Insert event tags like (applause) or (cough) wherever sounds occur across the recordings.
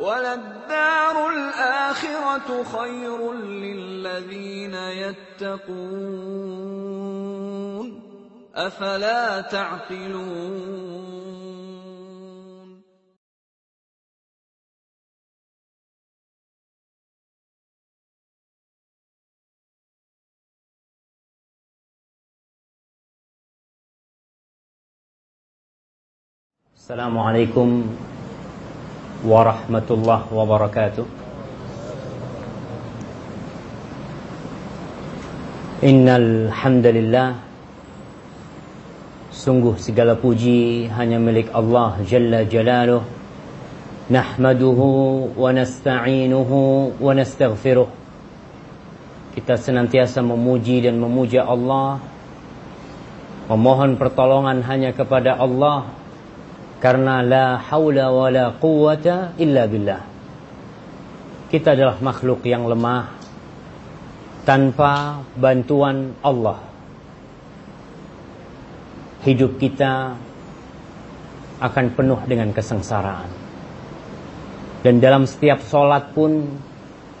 وَلَلدَّارُ الْآخِرَةُ خَيْرٌ لِّلَّذِينَ يَتَّقُونَ. أَفَلَا تَعْقِلُونَ؟ السلام عليكم. ورحمة الله وبركاته إن الحمد لله Sungguh segala puji hanya milik Allah Jalla Jalaluh Nahmaduhu wa nasta'inuhu wa nastaghfiruh Kita senantiasa memuji dan memuja Allah Memohon pertolongan hanya kepada Allah Karena la haula wa la quwata illa billah Kita adalah makhluk yang lemah Tanpa bantuan Allah hidup kita akan penuh dengan kesengsaraan. Dan dalam setiap sholat pun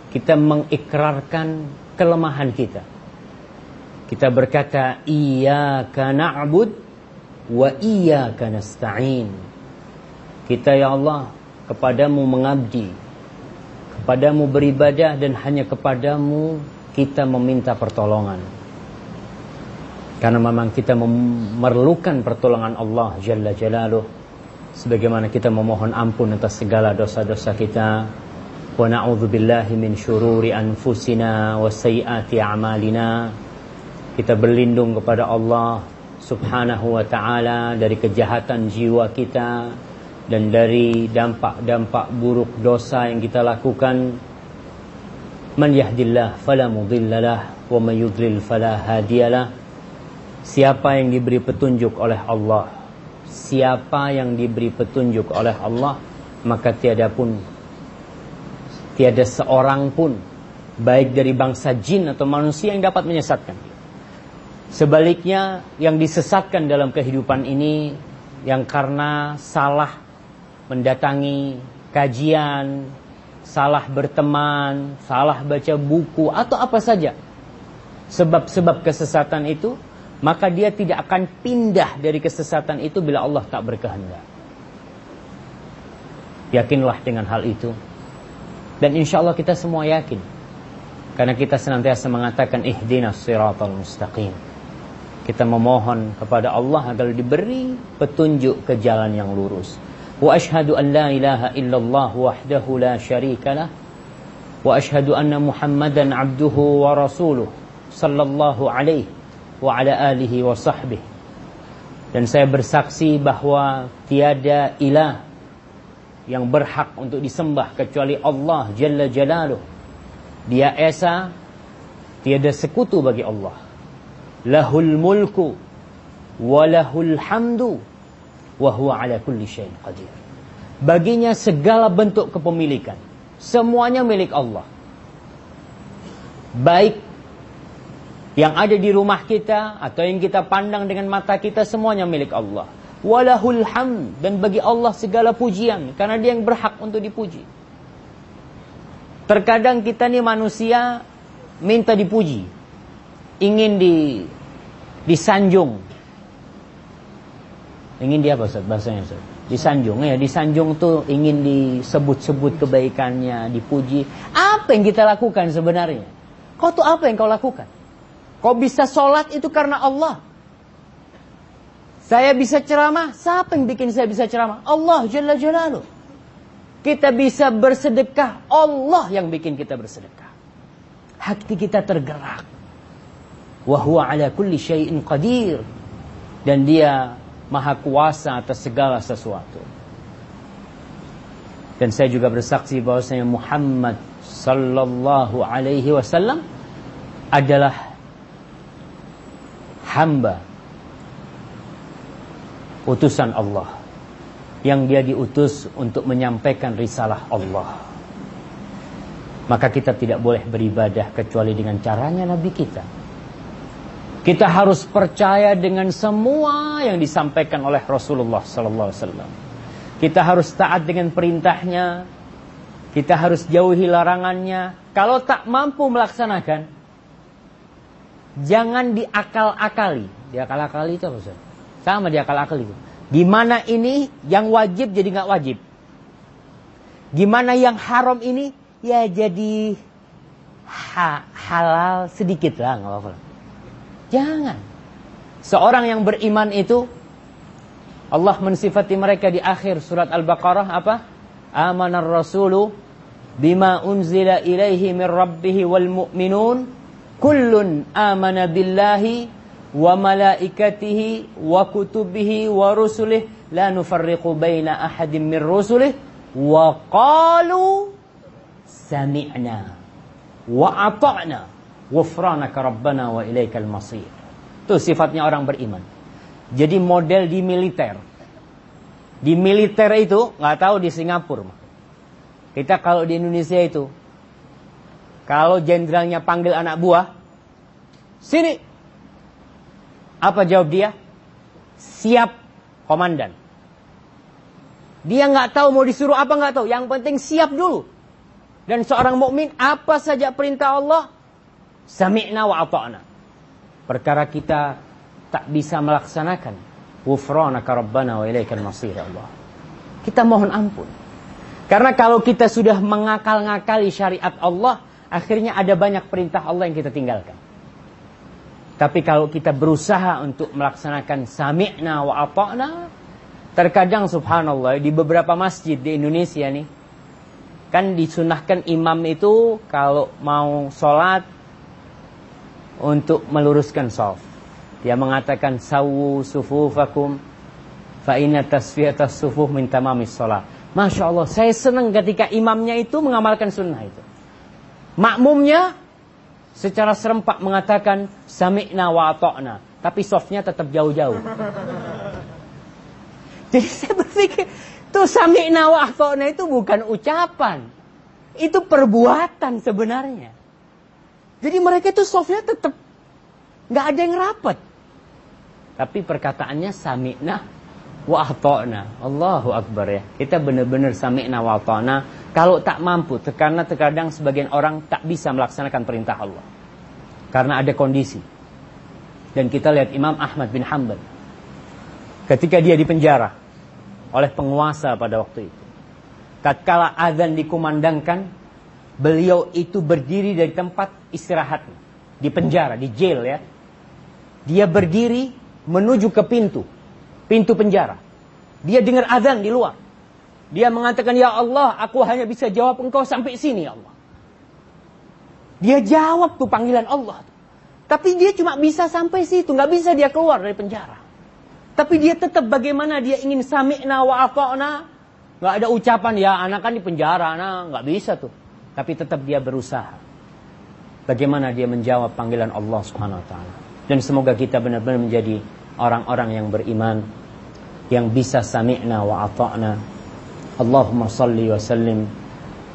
kita mengikrarkan kelemahan kita. Kita berkata, Iyaka na'bud wa iyaka nasta'in. Kita ya Allah, kepadamu mengabdi. Kepadamu beribadah dan hanya kepadamu kita meminta pertolongan. Karena memang kita memerlukan pertolongan Allah Jalla Jalaluh sebagaimana kita memohon ampun atas segala dosa-dosa kita wa na'udzubillahi min syururi anfusina wa sayyiati a'malina kita berlindung kepada Allah Subhanahu wa taala dari kejahatan jiwa kita dan dari dampak-dampak buruk dosa yang kita lakukan man yahdillah fala mudhillalah wa man yudlil fala hadiyalah. Siapa yang diberi petunjuk oleh Allah? Siapa yang diberi petunjuk oleh Allah Maka tiada pun Tiada seorang pun Baik dari bangsa jin atau manusia yang dapat menyesatkan. Sebaliknya yang disesatkan dalam kehidupan ini Yang karena salah mendatangi kajian Salah berteman Salah baca buku Atau apa saja Sebab-sebab kesesatan itu maka dia tidak akan pindah dari kesesatan itu bila Allah tak berkehendak. Yakinlah dengan hal itu. Dan insya Allah kita semua yakin. Karena kita senantiasa mengatakan ihdinas siratal mustaqim. Kita memohon kepada Allah agar diberi petunjuk ke jalan yang lurus. An la ilaha illallah wahdahu la syarikalah. Wa ashhadu anna Muhammadan abduhu wa rasuluh sallallahu alaihi wa ala alihi wa sahbihi. Dan saya bersaksi bahwa tiada ilah yang berhak untuk disembah kecuali Allah Jalla Jalaluh. Dia Esa, tiada sekutu bagi Allah. Lahul mulku wa lahul hamdu wa huwa ala kulli syai'in qadir. Baginya segala bentuk kepemilikan. Semuanya milik Allah. Baik yang ada di rumah kita atau yang kita pandang dengan mata kita semuanya milik Allah. Walahul ham dan bagi Allah segala pujian karena dia yang berhak untuk dipuji. Terkadang kita nih manusia minta dipuji. Ingin di disanjung. Ingin dia apa Ustaz bahasanya Ustaz? Disanjung ya, disanjung tuh ingin disebut-sebut kebaikannya, dipuji. Apa yang kita lakukan sebenarnya? Kau tuh apa yang kau lakukan? Kau bisa sholat itu karena Allah. Saya bisa ceramah. Siapa yang bikin saya bisa ceramah? Allah Jalla Jalaluh. Kita bisa bersedekah. Allah yang bikin kita bersedekah. Hati kita tergerak. Wahuwa ala kulli syai'in qadir. Dan dia maha kuasa atas segala sesuatu. Dan saya juga bersaksi bahwasanya Muhammad sallallahu alaihi wasallam adalah hamba utusan Allah yang dia diutus untuk menyampaikan risalah Allah. Maka kita tidak boleh beribadah kecuali dengan caranya Nabi kita. Kita harus percaya dengan semua yang disampaikan oleh Rasulullah sallallahu alaihi wasallam. Kita harus taat dengan perintahnya Kita harus jauhi larangannya. Kalau tak mampu melaksanakan, jangan diakal-akali. Diakal-akali itu apa Ustaz? Sama diakal-akali itu. Gimana ini yang wajib jadi nggak wajib? Gimana yang haram ini ya jadi ha halal sedikit lah nggak apa-apa. Jangan. Seorang yang beriman itu Allah mensifati mereka di akhir surat Al-Baqarah apa? Amanar rasulu bima unzila ilaihi min rabbih wal mu'minun kullun amana billahi wa malaikatihi wa kutubihi wa rusulih la nufarriqu baina ahadin min rusulih wa qalu sami'na wa ata'na ghufranaka rabbana wa ilaikal masir. Itu sifatnya orang beriman. Jadi model di militer. Di militer itu nggak tahu di Singapura. Kita kalau di Indonesia itu kalau jenderalnya panggil anak buah, sini. Apa jawab dia? Siap, komandan. Dia nggak tahu mau disuruh apa nggak tahu. Yang penting siap dulu. Dan seorang mukmin apa saja perintah Allah, sami'na wa ata'na. Perkara kita tak bisa melaksanakan, ghufranaka rabbana wa ilaikal masir ya Allah. Kita mohon ampun. Karena kalau kita sudah mengakal-ngakali syariat Allah, akhirnya ada banyak perintah Allah yang kita tinggalkan. Tapi kalau kita berusaha untuk melaksanakan sami'na wa ata'na, terkadang subhanallah di beberapa masjid di Indonesia nih, kan disunahkan imam itu kalau mau sholat untuk meluruskan soft. Dia mengatakan sawu sufufakum fa inna tasfiyatas sufuh min tamamis shalah. Masya Allah, saya senang ketika imamnya itu mengamalkan sunnah itu. Makmumnya secara serempak mengatakan sami'na wa ata'na, tapi softnya tetap jauh-jauh. (laughs) Jadi saya berpikir, tuh sami'na wa ata'na itu bukan ucapan. Itu perbuatan sebenarnya. Jadi mereka itu softnya tetap nggak ada yang rapat. Tapi perkataannya sami'na wa ata'na. Allahu Akbar ya. Kita benar-benar sami'na wa ata'na. Kalau tak mampu, karena terkadang sebagian orang tak bisa melaksanakan perintah Allah. Karena ada kondisi. Dan kita lihat Imam Ahmad bin Hanbal. Ketika dia dipenjara oleh penguasa pada waktu itu. Tatkala azan dikumandangkan, beliau itu berdiri dari tempat istirahatnya. Di penjara, di jail ya. Dia berdiri menuju ke pintu. Pintu penjara. Dia dengar azan di luar. Dia mengatakan, Ya Allah, aku hanya bisa jawab engkau sampai sini, ya Allah. Dia jawab tuh panggilan Allah. Tapi dia cuma bisa sampai situ. nggak bisa dia keluar dari penjara. Tapi dia tetap bagaimana dia ingin sami'na wa. Nggak ada ucapan, ya anak kan di penjara. Nah, nggak bisa tuh tapi tetap dia berusaha bagaimana dia menjawab panggilan Allah Subhanahu wa taala. Dan semoga kita benar-benar menjadi orang-orang yang beriman yang bisa sami'na wa ata'na. Allahumma salli wa sallim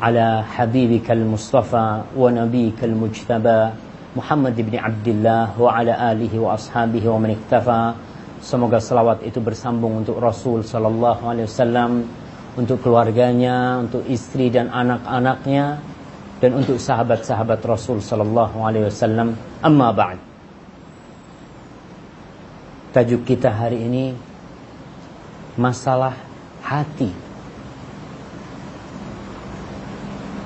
ala habibikal mustafa wa nabiyikal mujtaba Muhammad ibn Abdullah wa ala alihi wa ashabihi wa man iktafa. Semoga selawat itu bersambung untuk Rasul sallallahu alaihi wasallam untuk keluarganya, untuk istri dan anak-anaknya, dan untuk sahabat-sahabat Rasul Sallallahu Alaihi Wasallam. Amma ba'd. Tajuk kita hari ini masalah hati.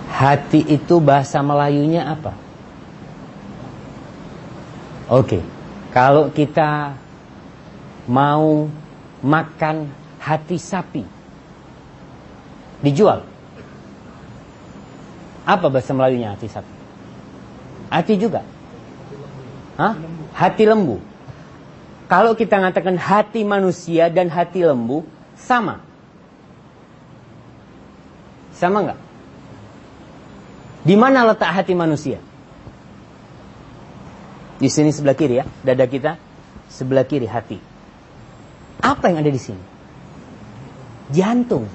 Hati itu bahasa Melayunya apa? Oke, kalau kita mau makan hati sapi, dijual. Apa bahasa Melayunya hati sapi? Hati juga. Hah? Hati lembu. Kalau kita mengatakan hati manusia dan hati lembu, sama. Sama nggak? Di mana letak hati manusia? Di sini sebelah kiri ya, dada kita sebelah kiri hati. Apa yang ada di sini? Jantung.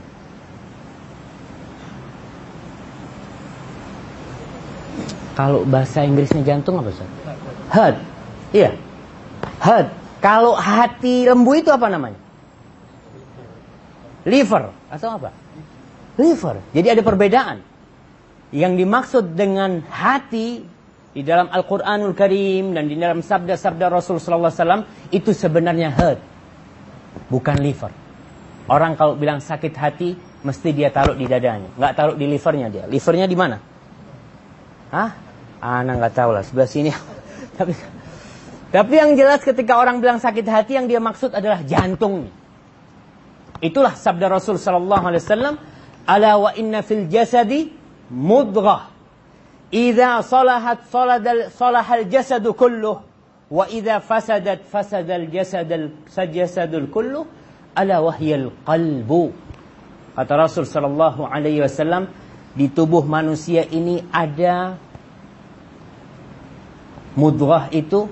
Kalau bahasa Inggrisnya jantung apa Ustaz? Heart. Iya. Heart. Kalau hati lembu itu apa namanya? Liver atau apa? Liver. Jadi ada perbedaan. yang dimaksud dengan hati di dalam Al-Quranul Karim dan di dalam sabda-sabda Rasul Sallallahu Alaihi Wasallam itu sebenarnya heart, bukan liver. Orang kalau bilang sakit hati, mesti dia taruh di dadanya, nggak taruh di livernya dia. Livernya di mana? Hah? Ana nggak tahu lah, sebelah sini. (laughs) tapi, tapi yang jelas ketika orang bilang sakit hati, yang dia maksud adalah jantungnya. Itulah sabda Rasul Sallallahu Alaihi Wasallam. Ala wa inna fil jasadi mudghah. Idza salahat saladal salahal jasadu kulluh. Wa idza fasadat fasadal jasadal sajasadul kulluh. Ala wahyal qalbu. Kata Rasul Sallallahu Alaihi Wasallam. Di tubuh manusia ini ada mudghah itu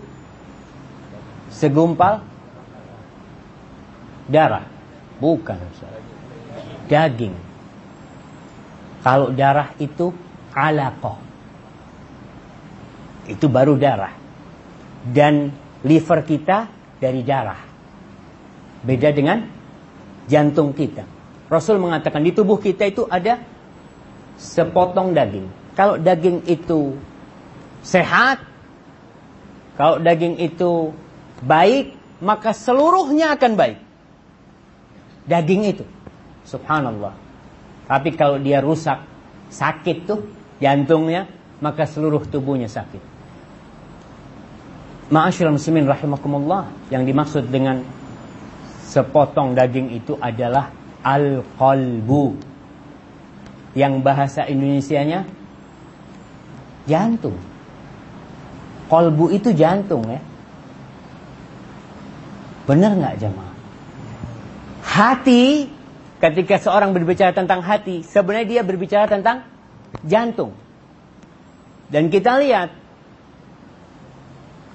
segumpal darah. Bukan. Daging. Kalau darah itu alaqah. Itu baru darah. Dan liver kita dari darah. Beda dengan jantung kita. Rasul mengatakan di tubuh kita itu ada sepotong daging. Kalau daging itu sehat, kalau daging itu baik, maka seluruhnya akan baik daging itu. Subhanallah. Tapi kalau dia rusak, sakit tuh jantungnya, maka seluruh tubuhnya sakit. Ma'asyiral muslimin rahimakumullah, yang dimaksud dengan sepotong daging itu adalah al-qalbu. Yang bahasa Indonesianya jantung. Kolbu itu jantung ya. Benar nggak jemaah? Hati, ketika seorang berbicara tentang hati, sebenarnya dia berbicara tentang jantung. Dan kita lihat,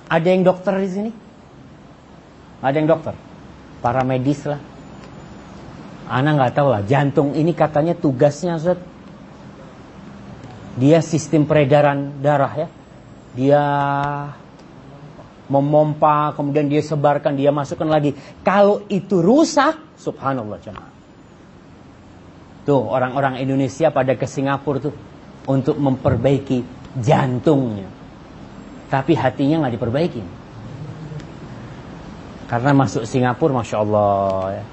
ada yang dokter di sini? Ada yang dokter? Para medis lah. Ana nggak tahu lah, jantung ini katanya tugasnya Ustaz. Dia sistem peredaran darah ya. Dia memompa, kemudian dia sebarkan, dia masukkan lagi. Kalau itu rusak, subhanallah jemaah. Tuh orang-orang Indonesia pada ke Singapura tuh untuk memperbaiki jantungnya. Tapi hatinya nggak diperbaiki. Karena masuk Singapura, masya Allah, ya.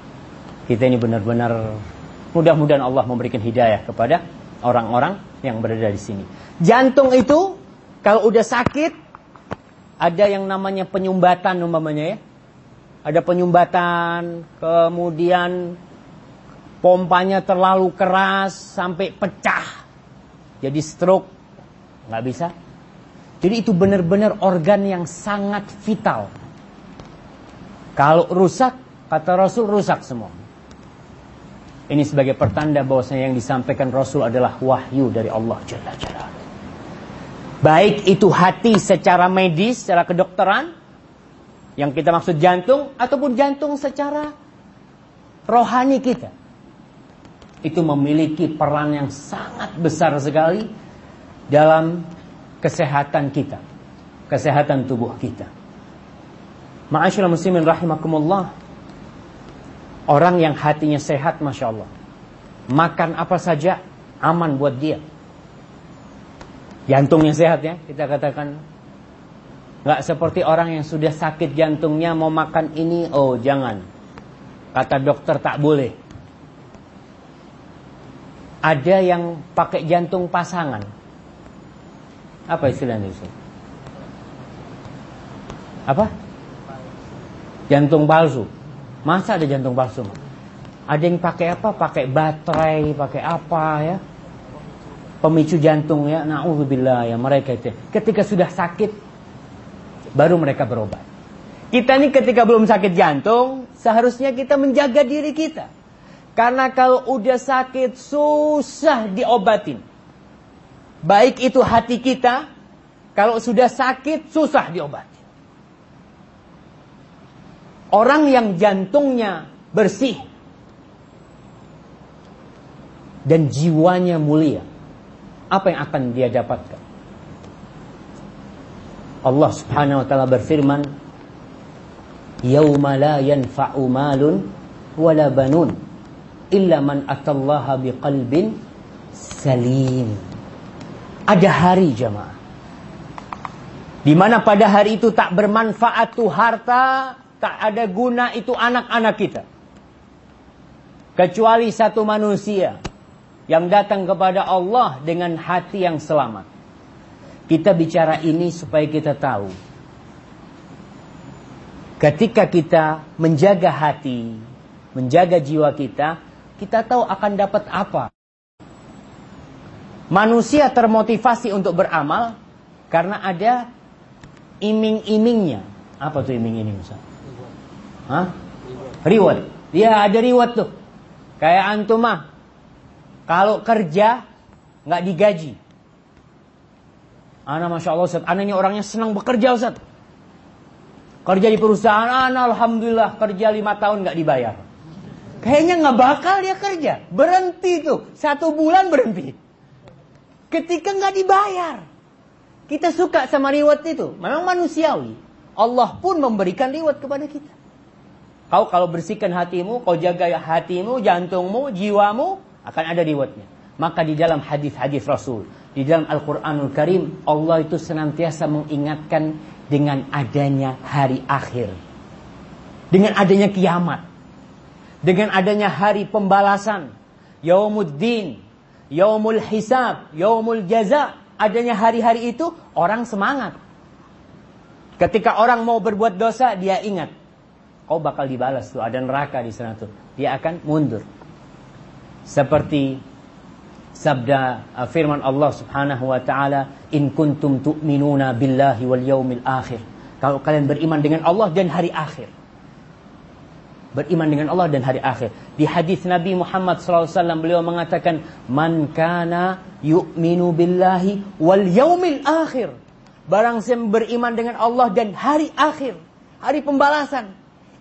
kita ini benar-benar mudah-mudahan Allah memberikan hidayah kepada orang-orang yang berada di sini. Jantung itu kalau udah sakit ada yang namanya penyumbatan umpamanya ya. Ada penyumbatan, kemudian pompanya terlalu keras sampai pecah. Jadi stroke, nggak bisa. Jadi itu benar-benar organ yang sangat vital. Kalau rusak, kata Rasul rusak semua. Ini sebagai pertanda bahwasanya yang disampaikan Rasul adalah wahyu dari Allah Jalla Jalla. Baik itu hati secara medis, secara kedokteran, yang kita maksud jantung, ataupun jantung secara rohani kita. Itu memiliki peran yang sangat besar sekali dalam kesehatan kita, kesehatan tubuh kita. Ma'asyiral muslimin rahimakumullah. Orang yang hatinya sehat Masya Allah. Makan apa saja aman buat dia jantungnya sehat ya kita katakan. Nggak seperti orang yang sudah sakit jantungnya mau makan ini oh jangan. Kata dokter tak boleh. Ada yang pakai jantung pasangan. Apa istilahnya itu apa? Jantung palsu. Masa ada jantung palsu? Ada yang pakai apa? Pakai baterai pakai apa ya pemicu jantung ya. Naudzubillah ya mereka itu. Ketika sudah sakit baru mereka berobat. Kita ini ketika belum sakit jantung seharusnya kita menjaga diri kita. Karena kalau udah sakit susah diobatin. Baik itu hati kita kalau sudah sakit susah diobatin. Orang yang jantungnya bersih dan jiwanya mulia apa yang akan dia dapatkan? Allah Subhanahu wa taala berfirman, "Yauma la yanfa'u malun wala banun illa man atallaha biqalbin salim." Ada hari jamaah. Di mana pada hari itu tak bermanfaat tuh harta, tak ada guna itu anak-anak kita. Kecuali satu manusia yang datang kepada Allah dengan hati yang selamat. Kita bicara ini supaya kita tahu. Ketika kita menjaga hati, menjaga jiwa kita, kita tahu akan dapat apa. Manusia termotivasi untuk beramal karena ada iming-imingnya. Apa tuh iming-iming Ustaz? Hah? Reward. Ya ada reward tuh. Kayak antum mah. Kalau kerja nggak digaji. Ana masya Allah Ustaz. Ana ini orangnya senang bekerja Ustaz. Kerja di perusahaan, ana alhamdulillah kerja lima tahun nggak dibayar. Kayaknya nggak bakal dia kerja. Berhenti tuh. Satu bulan berhenti. Ketika nggak dibayar. Kita suka sama reward itu. Memang manusiawi. Allah pun memberikan reward kepada kita. Kau kalau bersihkan hatimu, kau jaga hatimu, jantungmu, jiwamu, akan ada rewardnya. Maka di dalam hadis-hadis Rasul, di dalam Al-Quranul Karim, Allah itu senantiasa mengingatkan dengan adanya hari akhir. Dengan adanya kiamat. Dengan adanya hari pembalasan. Yaumuddin. Yaumul hisab. Yaumul jaza adanya hari-hari itu orang semangat. Ketika orang mau berbuat dosa, dia ingat. Kau bakal dibalas tuh, ada neraka di sana tuh. Dia akan mundur. Seperti sabda uh, firman Allah Subhanahu wa taala, "In kuntum tu'minuna billahi wal yaumil akhir." Kalau kalian beriman dengan Allah dan hari akhir. Beriman dengan Allah dan hari akhir. Di hadis Nabi Muhammad SAW beliau mengatakan, "Man kana yu'minu billahi wal yaumil akhir." Barang siapa beriman dengan Allah dan hari akhir, hari pembalasan.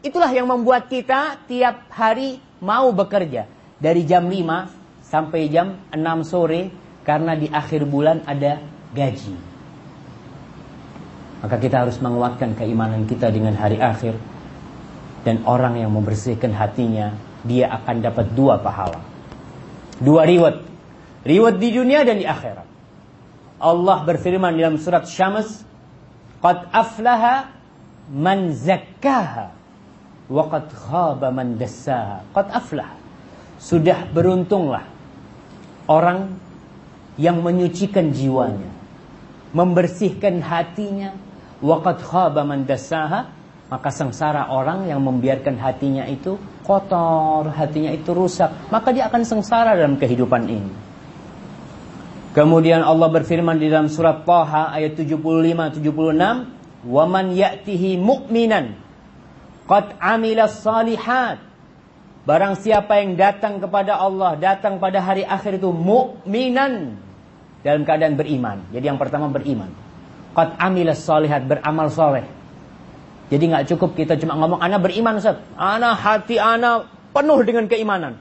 Itulah yang membuat kita tiap hari mau bekerja dari jam 5 sampai jam 6 sore karena di akhir bulan ada gaji. Maka kita harus menguatkan keimanan kita dengan hari akhir. Dan orang yang membersihkan hatinya dia akan dapat dua pahala. Dua riwat riwat di dunia dan di akhirat. Allah berfirman dalam surat Syams qad aflaha man zakkaha wa qad khaba man dassaha. Qad aflaha sudah beruntunglah orang yang menyucikan jiwanya, membersihkan hatinya, waqad khaba man dassaha, maka sengsara orang yang membiarkan hatinya itu kotor, hatinya itu rusak, maka dia akan sengsara dalam kehidupan ini. Kemudian Allah berfirman di dalam surat Taha ayat 75 76, "Waman ya'tihi mu'minan qad amila salihat Barang siapa yang datang kepada Allah, datang pada hari akhir itu mukminan dalam keadaan beriman. Jadi yang pertama beriman. Qad amilas solihat, beramal soleh. Jadi nggak cukup kita cuma ngomong anak beriman Ustaz. Anak hati anak penuh dengan keimanan.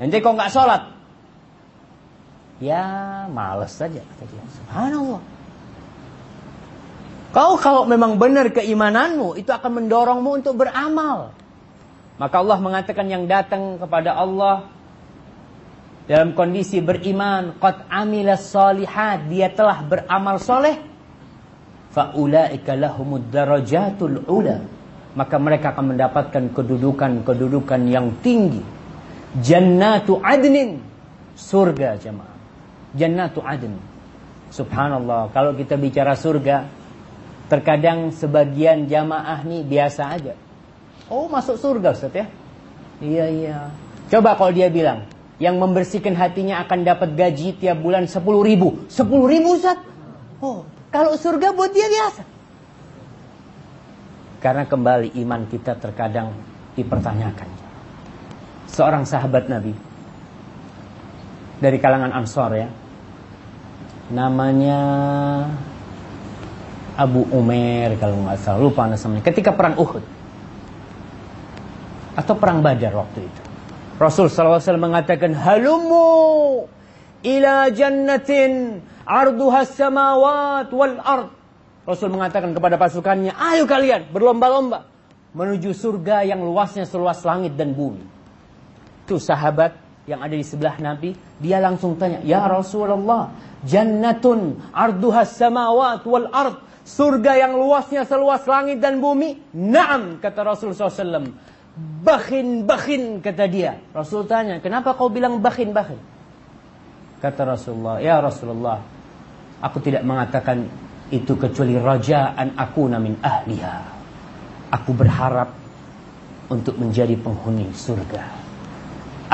Ente kok nggak sholat? Ya males saja kata dia. Subhanallah. Kau kalau memang benar keimananmu itu akan mendorongmu untuk beramal. Maka Allah mengatakan yang datang kepada Allah dalam kondisi beriman, qad amilas solihat, dia telah beramal soleh, faulaika lahumud darajatul ula. Maka mereka akan mendapatkan kedudukan-kedudukan yang tinggi. Jannatu adnin surga jemaah. Jannatu adn subhanallah kalau kita bicara surga terkadang sebagian jamaah nih biasa aja oh masuk surga Ustaz ya iya iya coba kalau dia bilang yang membersihkan hatinya akan dapat gaji tiap bulan 10 ribu 10 ribu Ustaz oh kalau surga buat dia biasa. Karena kembali iman kita terkadang dipertanyakan. Seorang sahabat Nabi dari kalangan Ansor ya. Namanya Abu Umair kalau nggak salah lupa namanya. Ketika perang Uhud atau perang Badar waktu itu. Rasul SAW mengatakan halumu ila jannatin arduha samawat wal ard. Rasul mengatakan kepada pasukannya, ayo kalian berlomba-lomba menuju surga yang luasnya seluas langit dan bumi. Itu sahabat yang ada di sebelah Nabi, dia langsung tanya, "Ya Rasulullah, jannatun arduhas samawat wal ard." Surga yang luasnya seluas langit dan bumi? Naam, kata Rasul SAW. Bakhin, bakhin, kata dia. Rasul tanya, kenapa kau bilang bakhin, bakhin? Kata Rasulullah, ya Rasulullah, aku tidak mengatakan itu kecuali rajaan aku namin ahliha. Aku berharap untuk menjadi penghuni surga.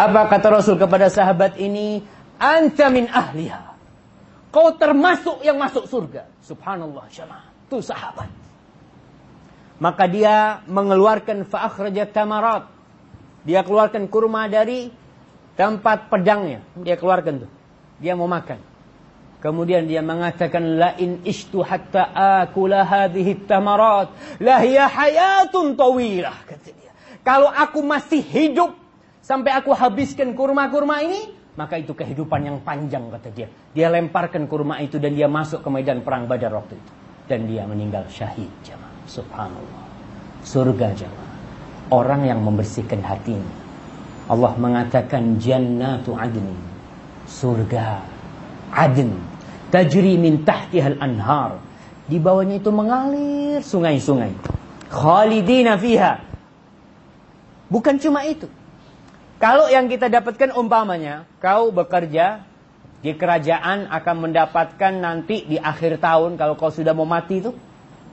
Apa kata Rasul kepada sahabat ini? Anta min ahliha. Kau termasuk yang masuk surga. Subhanallah jemaah. Itu sahabat. Maka dia mengeluarkan fa'akhrajat tamarat. Dia keluarkan kurma dari tempat pedangnya. Dia keluarkan tuh. Dia mau makan. Kemudian dia mengatakan la in ishtu hatta akula hadhihi tamarat la hiya hayatun tawilah kata dia. Kalau aku masih hidup sampai aku habiskan kurma-kurma ini, maka itu kehidupan yang panjang kata dia. Dia lemparkan kurma itu dan dia masuk ke medan perang Badar waktu itu dan dia meninggal syahid. Subhanallah. Surga jemaah. Orang yang membersihkan hatinya. Allah mengatakan jannatu adn. Surga adn. Tajri min tahtihal anhar. Di bawahnya itu mengalir sungai-sungai. Khalidina fiha. Bukan cuma itu. Kalau yang kita dapatkan umpamanya, kau bekerja di kerajaan akan mendapatkan nanti di akhir tahun kalau kau sudah mau mati itu,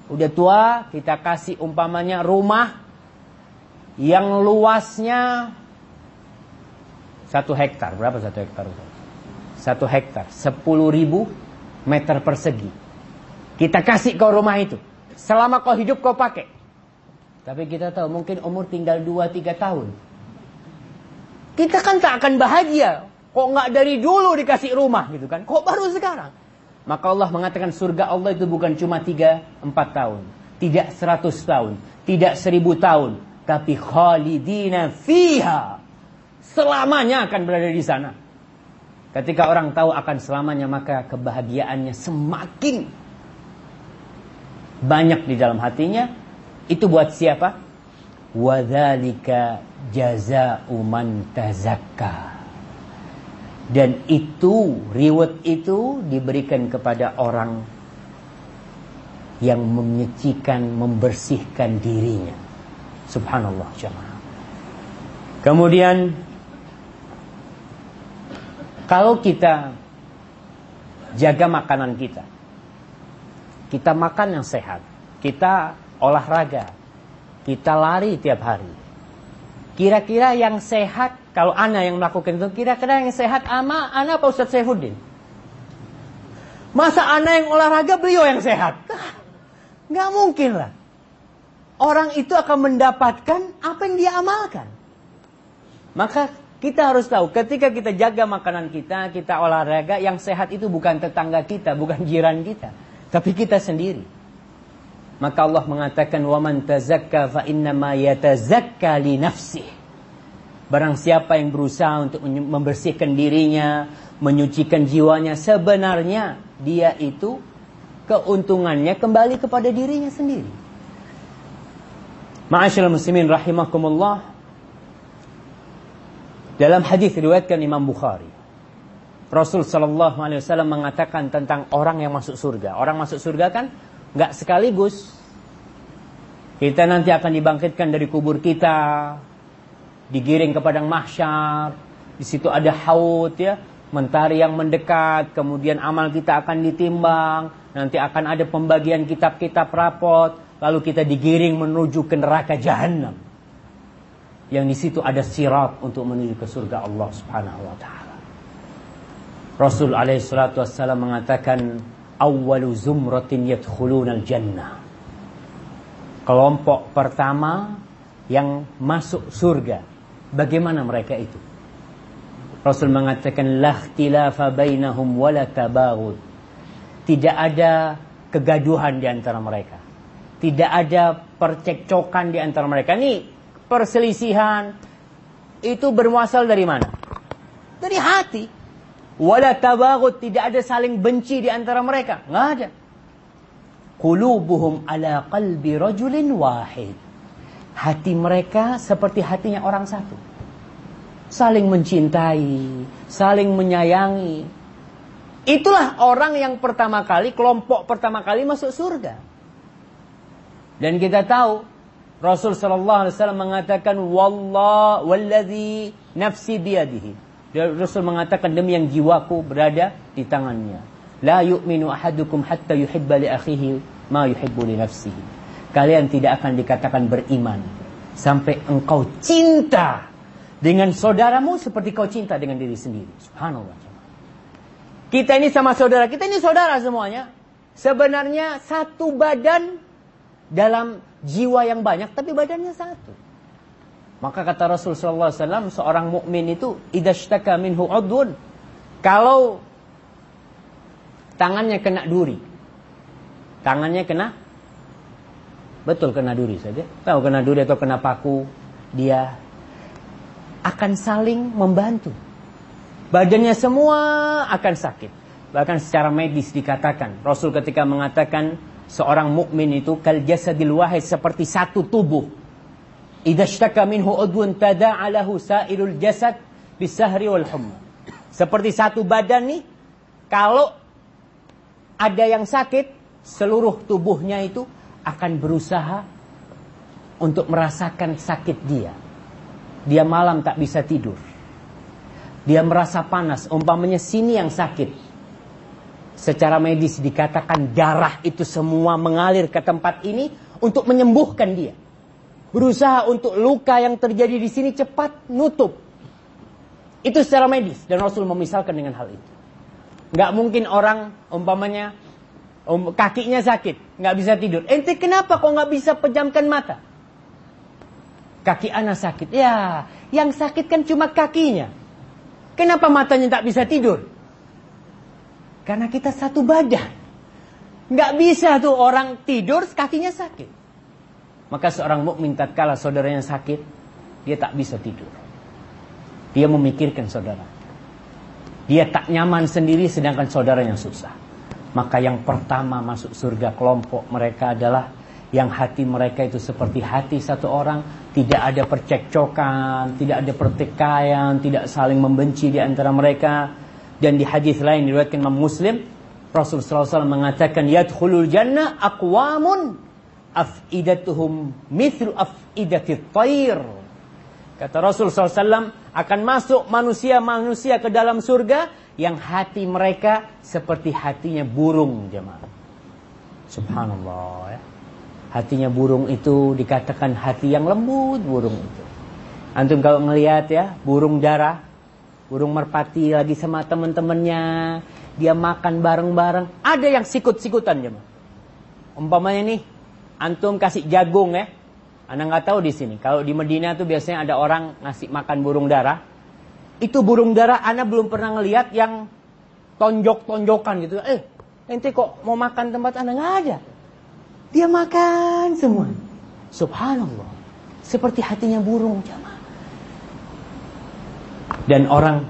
udah tua, kita kasih umpamanya rumah yang luasnya satu hektar. Berapa satu hektar? Satu hektar, sepuluh ribu meter persegi. Kita kasih kau rumah itu. Selama kau hidup kau pakai. Tapi kita tahu mungkin umur tinggal 2-3 tahun. Kita kan tak akan bahagia. Kok nggak dari dulu dikasih rumah gitu kan? Kok baru sekarang? Maka Allah mengatakan surga Allah itu bukan cuma 3-4 tahun. Tidak 100 tahun. Tidak 1000 tahun. Tapi khalidina fiha. Selamanya akan berada di sana. Ketika orang tahu akan selamanya maka kebahagiaannya semakin banyak di dalam hatinya. Itu buat siapa? Wadzalika jaza'u man tazakka. Dan itu, reward itu diberikan kepada orang yang menyecikan, membersihkan dirinya. Subhanallah jemaah. Kemudian kalau kita jaga makanan kita, kita makan yang sehat, kita olahraga, kita lari tiap hari. Kira-kira yang sehat, kalau anak yang melakukan itu kira-kira yang sehat ama anak apa Ustaz Saifuddin? Masa anak yang olahraga beliau yang sehat? Nah, Enggak mungkin lah. Orang itu akan mendapatkan apa yang dia amalkan. Maka kita harus tahu ketika kita jaga makanan kita, kita olahraga yang sehat itu bukan tetangga kita, bukan jiran kita, tapi kita sendiri. Maka Allah mengatakan waman tazakka fa innama yatazakka li nafsihi. Barang siapa yang berusaha untuk membersihkan dirinya, menyucikan jiwanya, sebenarnya dia itu keuntungannya kembali kepada dirinya sendiri. Ma'asyil muslimin rahimakumullah. Dalam hadis riwayatkan Imam Bukhari. Rasul Shallallahu Alaihi Wasallam mengatakan tentang orang yang masuk surga. Orang masuk surga kan nggak sekaligus. Kita nanti akan dibangkitkan dari kubur kita, digiring ke padang mahsyar. Di situ ada haud ya, mentari yang mendekat. Kemudian amal kita akan ditimbang. Nanti akan ada pembagian kitab-kitab rapot. Lalu kita digiring menuju ke neraka jahanam yang di situ ada sirat untuk menuju ke surga Allah Subhanahu wa taala. Rasul alaihi salatu wassalam mengatakan awwalu zumratin yadkhuluna jannah Kelompok pertama yang masuk surga. Bagaimana mereka itu? Rasul mengatakan la ikhtilafa bainahum wala tabaghud. Tidak ada kegaduhan di antara mereka. Tidak ada percekcokan di antara mereka. Ini perselisihan itu bermuasal dari mana? Dari hati. Wala tabaghut, tidak ada saling benci di antara mereka, nggak ada. Qulubuhum ala qalbi rajulin wahid. Hati mereka seperti hatinya orang satu. saling mencintai, saling menyayangi. Itulah orang yang pertama kali, kelompok pertama kali masuk surga. Dan kita tahu Rasul sallallahu alaihi wasallam mengatakan wallah walladzi nafsi biyadihi. Rasul mengatakan demi yang jiwaku berada di tangannya. La yu'minu ahadukum hatta yuhibba li akhihi ma yuhibbu li nafsihi. Kalian tidak akan dikatakan beriman sampai engkau cinta dengan saudaramu seperti kau cinta dengan diri sendiri. Subhanallah. Kita ini sama saudara, kita ini saudara semuanya. Sebenarnya satu badan dalam jiwa yang banyak, tapi badannya satu. Maka kata Rasul sallallahu alaihi wasallam, seorang mukmin itu idashtaka minhu udhun. Kalau tangannya kena duri. Tangannya kena betul kena duri saja. Tahu kena duri atau kena paku, dia akan saling membantu. Badannya semua akan sakit. Bahkan secara medis dikatakan, Rasul ketika mengatakan seorang mukmin itu kal jasadil wahid seperti satu tubuh. Idza ishtaka minhu udwun tada'alahu sa'irul jasad bisahri wal humma. Seperti satu badan nih, kalau ada yang sakit, seluruh tubuhnya itu akan berusaha untuk merasakan sakit dia. Dia malam tak bisa tidur. Dia merasa panas, umpamanya sini yang sakit. Secara medis dikatakan darah itu semua mengalir ke tempat ini untuk menyembuhkan dia. Berusaha untuk luka yang terjadi di sini cepat nutup. Itu secara medis dan Rasul memisalkan dengan hal itu. Nggak mungkin orang umpamanya um, kakinya sakit, nggak bisa tidur. Ente kenapa kok nggak bisa pejamkan mata? Kaki anak sakit. Ya, yang sakit kan cuma kakinya. Kenapa matanya tak bisa tidur? Karena kita satu badan. Nggak bisa tuh orang tidur kakinya sakit. Maka seorang mukmin tatkala saudaranya sakit, dia tak bisa tidur. Dia memikirkan saudara. Dia tak nyaman sendiri sedangkan saudara yang susah. Maka yang pertama masuk surga kelompok mereka adalah yang hati mereka itu seperti hati satu orang, tidak ada percekcokan, tidak ada pertikaian, tidak saling membenci di antara mereka. Dan di hadis lain diriwayatkan Imam Muslim, Rasul SAW mengatakan yadkhulul jannah aqwamun afidatuhum mithlu afidatit tayr. Kata Rasul SAW akan masuk manusia-manusia ke dalam surga yang hati mereka seperti hatinya burung jemaah. Subhanallah ya. Hatinya burung itu dikatakan hati yang lembut burung itu. Antum kalau ngelihat ya, burung darah, burung merpati lagi sama teman-temannya, dia makan bareng-bareng, ada yang sikut-sikutan jemaah. Umpamanya nih, antum kasih jagung ya. Anda nggak tahu di sini. Kalau di Medina tuh biasanya ada orang ngasih makan burung darah. Itu burung darah Anda belum pernah ngelihat yang tonjok-tonjokan gitu. Eh, ente kok mau makan tempat Anda nggak ada. Dia makan semua. Subhanallah. Seperti hatinya burung jamaah. Dan orang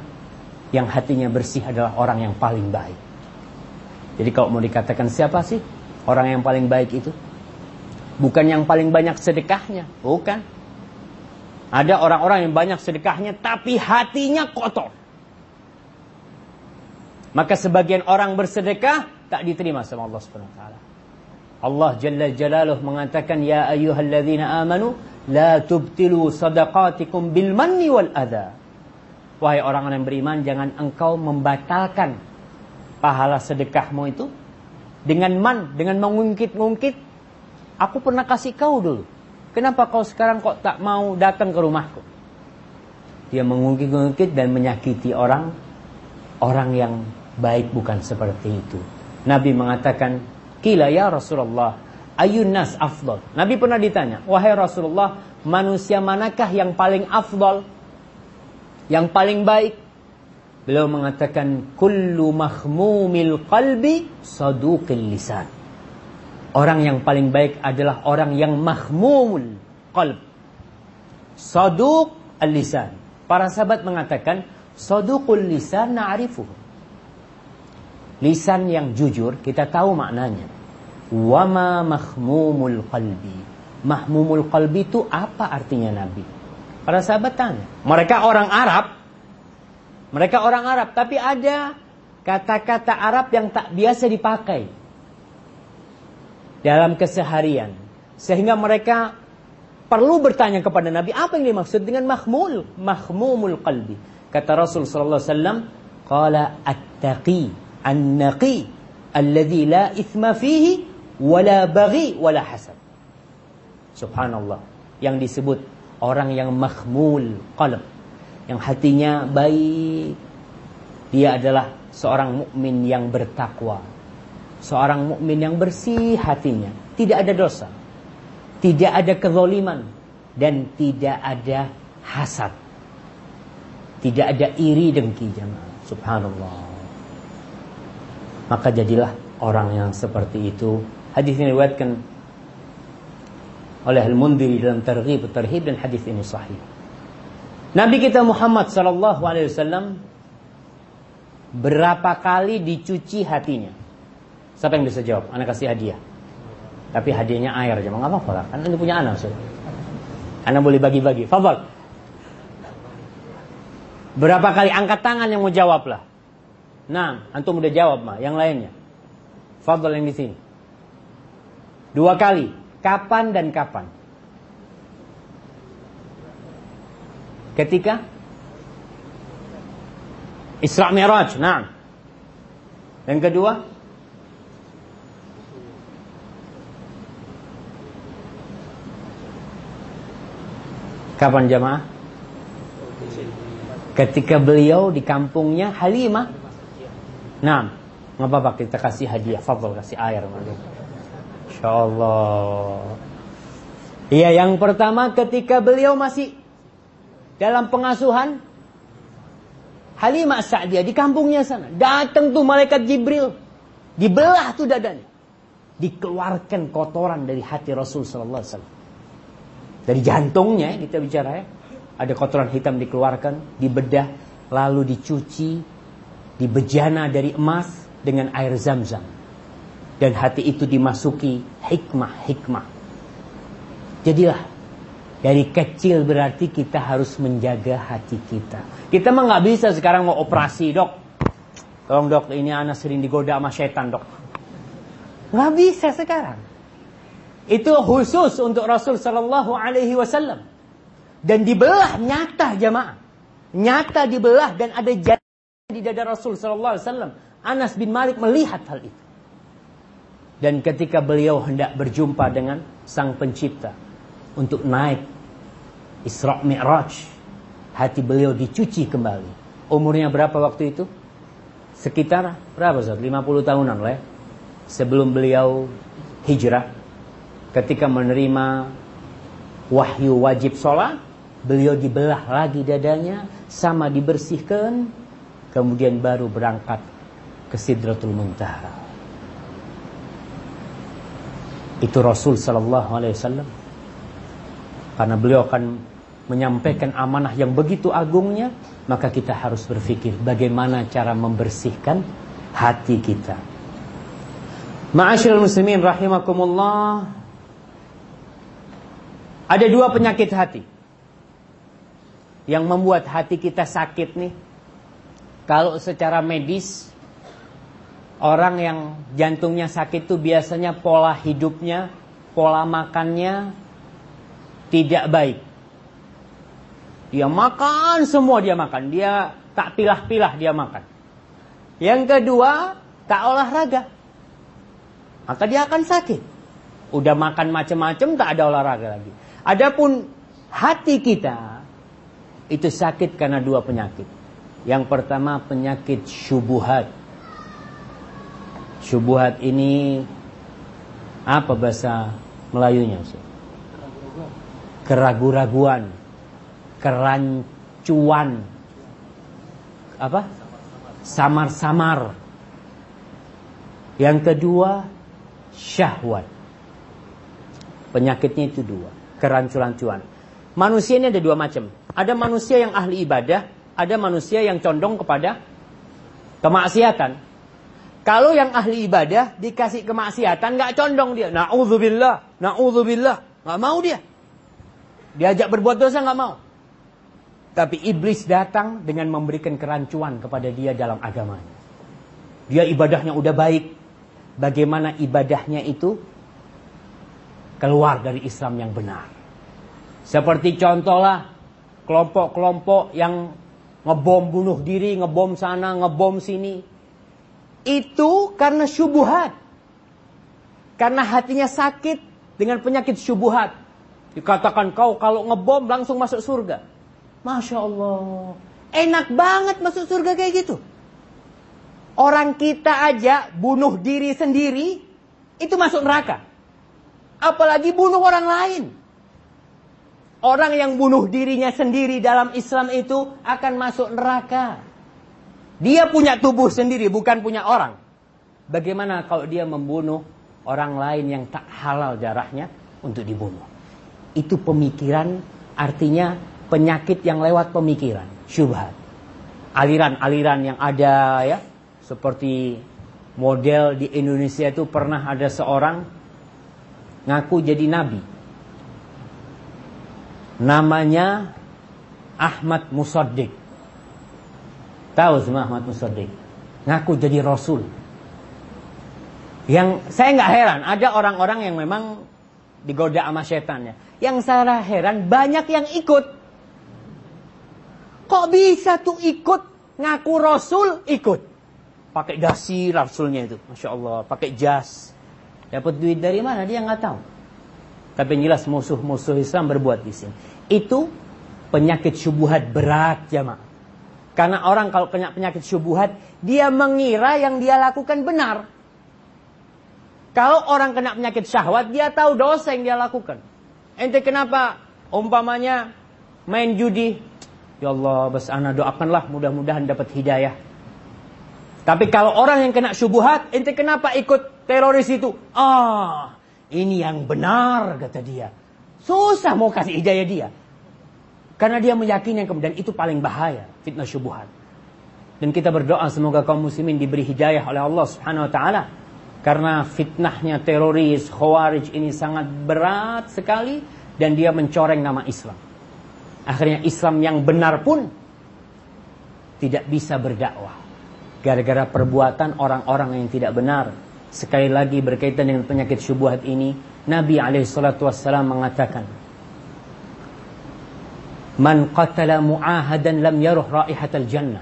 yang hatinya bersih adalah orang yang paling baik. Jadi kalau mau dikatakan siapa sih orang yang paling baik itu? Bukan yang paling banyak sedekahnya, bukan. Ada orang-orang yang banyak sedekahnya tapi hatinya kotor. Maka sebagian orang bersedekah tak diterima sama Allah Subhanahu wa. Allah Jalla Jalaluh mengatakan ya ayyuhalladzina amanu la tubtilu sadaqatikum bil manni wal adha. Wahai orang-orang yang beriman jangan engkau membatalkan pahala sedekahmu itu dengan man, dengan mengungkit-ungkit. Aku pernah kasih kau dulu. Kenapa kau sekarang kok tak mau datang ke rumahku? Dia mengungkit-ungkit dan menyakiti orang orang yang baik bukan seperti itu. Nabi mengatakan Kila ya Rasulullah, ayun nas afdal. Nabi pernah ditanya, wahai Rasulullah, manusia manakah yang paling afdal? Yang paling baik? Beliau mengatakan, kullu mahmumil qalbi saduqil lisan. Orang yang paling baik adalah orang yang mahmumul qalb. Saduq al-lisan. Para sahabat mengatakan, saduqul lisan na'rifuhu. Lisan yang jujur, kita tahu maknanya. Wama mahmumul qalbi. Mahmumul qalbi itu apa artinya Nabi? Para sahabat tanya. Mereka orang Arab. Mereka orang Arab. Tapi ada kata-kata Arab yang tak biasa dipakai. Dalam keseharian. Sehingga mereka perlu bertanya kepada Nabi. Apa yang dimaksud dengan mahmul? Mahmumul qalbi. Kata Rasul Sallallahu Alaihi Wasallam. Qala at-taqi an-naqi alladhi la ithma fihi wala baghi wala hasad. Subhanallah. Yang disebut orang yang mahmul qalb. Yang hatinya baik. Dia adalah seorang mukmin yang bertakwa. Seorang mukmin yang bersih hatinya. Tidak ada dosa. Tidak ada kezoliman. Dan tidak ada hasad. Tidak ada iri dengki jemaah. Subhanallah. Maka jadilah orang yang seperti itu. Hadis ini diriwayatkan oleh Al-Mundhiri dalam Targhib Tarhib dan hadis ini sahih. Nabi kita Muhammad sallallahu alaihi wasallam berapa kali dicuci hatinya? Siapa yang bisa jawab? Anak kasih hadiah. Tapi hadiahnya air aja, nggak apa-apa. Kan ini punya anak, so. Anak boleh bagi-bagi. Fadal. Berapa kali angkat tangan yang mau jawab lah? Nah, antum udah jawab mah. Yang lainnya. Fadal yang di sini. Dua kali. Kapan dan kapan? Ketika Isra Mi'raj, nah. Yang kedua, Kapan jamaah? Ketika beliau di kampungnya Halimah. Nah, nggak apa-apa kita kasih hadiah, fadl kasih air. Insya Allah. Iya, yang pertama ketika beliau masih dalam pengasuhan Halimah Sa'diyah di kampungnya sana. Datang tuh malaikat Jibril. Dibelah tuh dadanya. Dikeluarkan kotoran dari hati Rasul sallallahu alaihi wasallam. Dari jantungnya kita bicara ya. Ada kotoran hitam dikeluarkan, dibedah, lalu dicuci, dibejana dari emas dengan air zam-zam. Dan hati itu dimasuki hikmah-hikmah. Jadilah dari kecil berarti kita harus menjaga hati kita. Kita mah nggak bisa sekarang mau operasi dok. Tolong dok, ini anak sering digoda sama setan dok. Nggak bisa sekarang. Itu khusus untuk Rasul Sallallahu Alaihi Wasallam dan dibelah nyata jamaah, nyata dibelah dan ada jari di dada Rasul Sallallahu Alaihi Wasallam. Anas bin Malik melihat hal itu. Dan ketika beliau hendak berjumpa dengan Sang Pencipta untuk naik Isra Mi'raj, hati beliau dicuci kembali. Umurnya berapa waktu itu? Sekitar berapa Ustaz? 50 tahunan lah ya. Sebelum beliau hijrah ketika menerima wahyu wajib sholat, beliau dibelah lagi dadanya, sama dibersihkan, kemudian baru berangkat ke Sidratul Muntaha. Itu Rasul Sallallahu Alaihi Wasallam. Karena beliau akan menyampaikan amanah yang begitu agungnya, maka kita harus berpikir bagaimana cara membersihkan hati kita. Ma'asyiral muslimin rahimakumullah. Ada dua penyakit hati yang membuat hati kita sakit nih. Kalau secara medis orang yang jantungnya sakit itu biasanya pola hidupnya, pola makannya tidak baik. Dia makan semua dia makan, dia tak pilah-pilah dia makan. Yang kedua, tak olahraga. Maka dia akan sakit. Udah makan macam-macam tak ada olahraga lagi. Adapun hati kita itu sakit karena dua penyakit. Yang pertama penyakit syubuhat. Syubuhat ini apa bahasa Melayunya? Keragu-raguan, kerancuan, apa? Samar-samar. Yang kedua syahwat. Penyakitnya itu dua kerancuan-rancuan. Manusia ini ada dua macam. Ada manusia yang ahli ibadah, ada manusia yang condong kepada kemaksiatan. Kalau yang ahli ibadah dikasih kemaksiatan nggak condong dia. Nauzubillah, nauzubillah, nggak mau dia. Diajak berbuat dosa nggak mau. Tapi iblis datang dengan memberikan kerancuan kepada dia dalam agamanya. Dia ibadahnya udah baik. Bagaimana ibadahnya itu keluar dari Islam yang benar. Seperti contohlah kelompok-kelompok yang ngebom bunuh diri, ngebom sana, ngebom sini. Itu karena syubuhat. Karena hatinya sakit dengan penyakit syubuhat. Dikatakan kau kalau ngebom langsung masuk surga. Masya Allah. Enak banget masuk surga kayak gitu. Orang kita aja bunuh diri sendiri, itu masuk neraka. Apalagi bunuh orang lain. Orang yang bunuh dirinya sendiri dalam Islam itu akan masuk neraka. Dia punya tubuh sendiri, bukan punya orang. Bagaimana kalau dia membunuh orang lain yang tak halal darahnya untuk dibunuh? Itu pemikiran, artinya penyakit yang lewat pemikiran, syubhat. Aliran-aliran yang ada ya, seperti model di Indonesia itu pernah ada seorang ngaku jadi nabi. Namanya Ahmad Musaddiq. Tahu semua Ahmad Musaddiq? Ngaku jadi rasul. Yang saya nggak heran, ada orang-orang yang memang digoda sama setannya. Yang saya heran banyak yang ikut. Kok bisa tuh ikut ngaku rasul ikut? pakai dasi rasulnya itu, masya Allah, pakai jas. Dapat duit dari mana dia nggak tahu. Tapi yang jelas musuh-musuh Islam berbuat di sini. Itu penyakit syubuhat berat jamaah. Karena orang kalau kena penyakit syubuhat, dia mengira yang dia lakukan benar. Kalau orang kena penyakit syahwat, dia tahu dosa yang dia lakukan. Ente kenapa umpamanya main judi? Ya Allah, bas ana doakanlah mudah-mudahan dapat hidayah. Tapi kalau orang yang kena syubuhat, ente kenapa ikut teroris itu? Ah, ini yang benar kata dia. Susah mau kasih hidayah dia. Karena dia meyakini yang kemudian itu paling bahaya, fitnah syubuhat. Dan kita berdoa semoga kaum muslimin diberi hidayah oleh Allah Subhanahu wa taala. Karena fitnahnya teroris, khawarij ini sangat berat sekali dan dia mencoreng nama Islam. Akhirnya Islam yang benar pun tidak bisa berdakwah gara-gara perbuatan orang-orang yang tidak benar. Sekali lagi berkaitan dengan penyakit syubhat ini, Nabi wassalam mengatakan, Man qatala mu'ahadan lam yaruh raihatal jannah.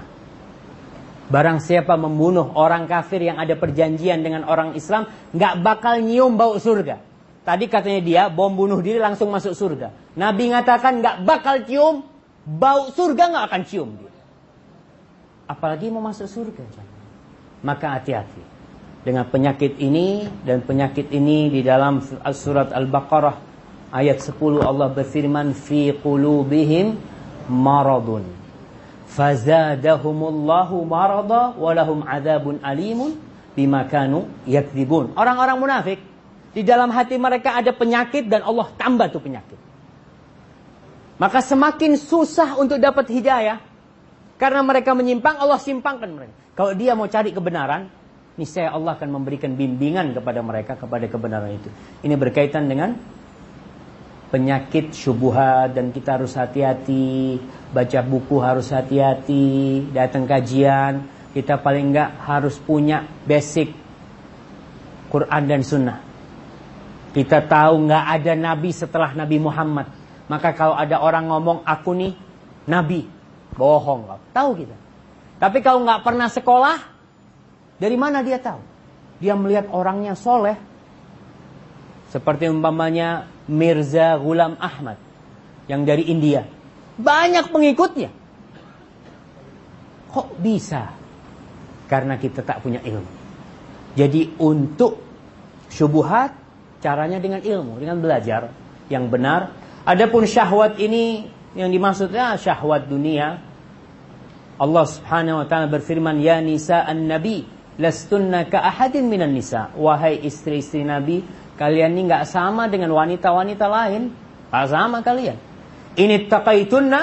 Barang siapa membunuh orang kafir yang ada perjanjian dengan orang Islam, nggak bakal nyium bau surga. Tadi katanya dia bom bunuh diri langsung masuk surga. Nabi mengatakan nggak bakal cium bau surga nggak akan cium dia apalagi mau masuk surga. Maka hati-hati dengan penyakit ini dan penyakit ini di dalam surat Al-Baqarah ayat 10 Allah berfirman fi qulubihim maradun fazadahumullahu marada walahum adzabun alimun bima kanu yakdzibun. Orang-orang munafik di dalam hati mereka ada penyakit dan Allah tambah tuh penyakit. Maka semakin susah untuk dapat hidayah, karena mereka menyimpang, Allah simpangkan mereka. Kalau dia mau cari kebenaran, niscaya Allah akan memberikan bimbingan kepada mereka kepada kebenaran itu. Ini berkaitan dengan penyakit syubuhat dan kita harus hati-hati, baca buku harus hati-hati, datang kajian, kita paling enggak harus punya basic Quran dan Sunnah. Kita tahu nggak ada nabi setelah Nabi Muhammad. Maka kalau ada orang ngomong aku nih nabi, Bohong. Tahu kita. Tapi kalau nggak pernah sekolah, dari mana dia tahu? Dia melihat orangnya soleh. Seperti umpamanya Mirza Ghulam Ahmad. Yang dari India. Banyak pengikutnya. Kok bisa? Karena kita tak punya ilmu. Jadi untuk syubuhat, caranya dengan ilmu, dengan belajar yang benar. Adapun syahwat ini yang dimaksudnya syahwat dunia. Allah Subhanahu wa taala berfirman, "Ya nisa an-nabi, lastunna ka ahadin minan nisa." Wahai istri-istri Nabi, kalian ini enggak sama dengan wanita-wanita lain. Tak sama kalian. Ini taqaitunna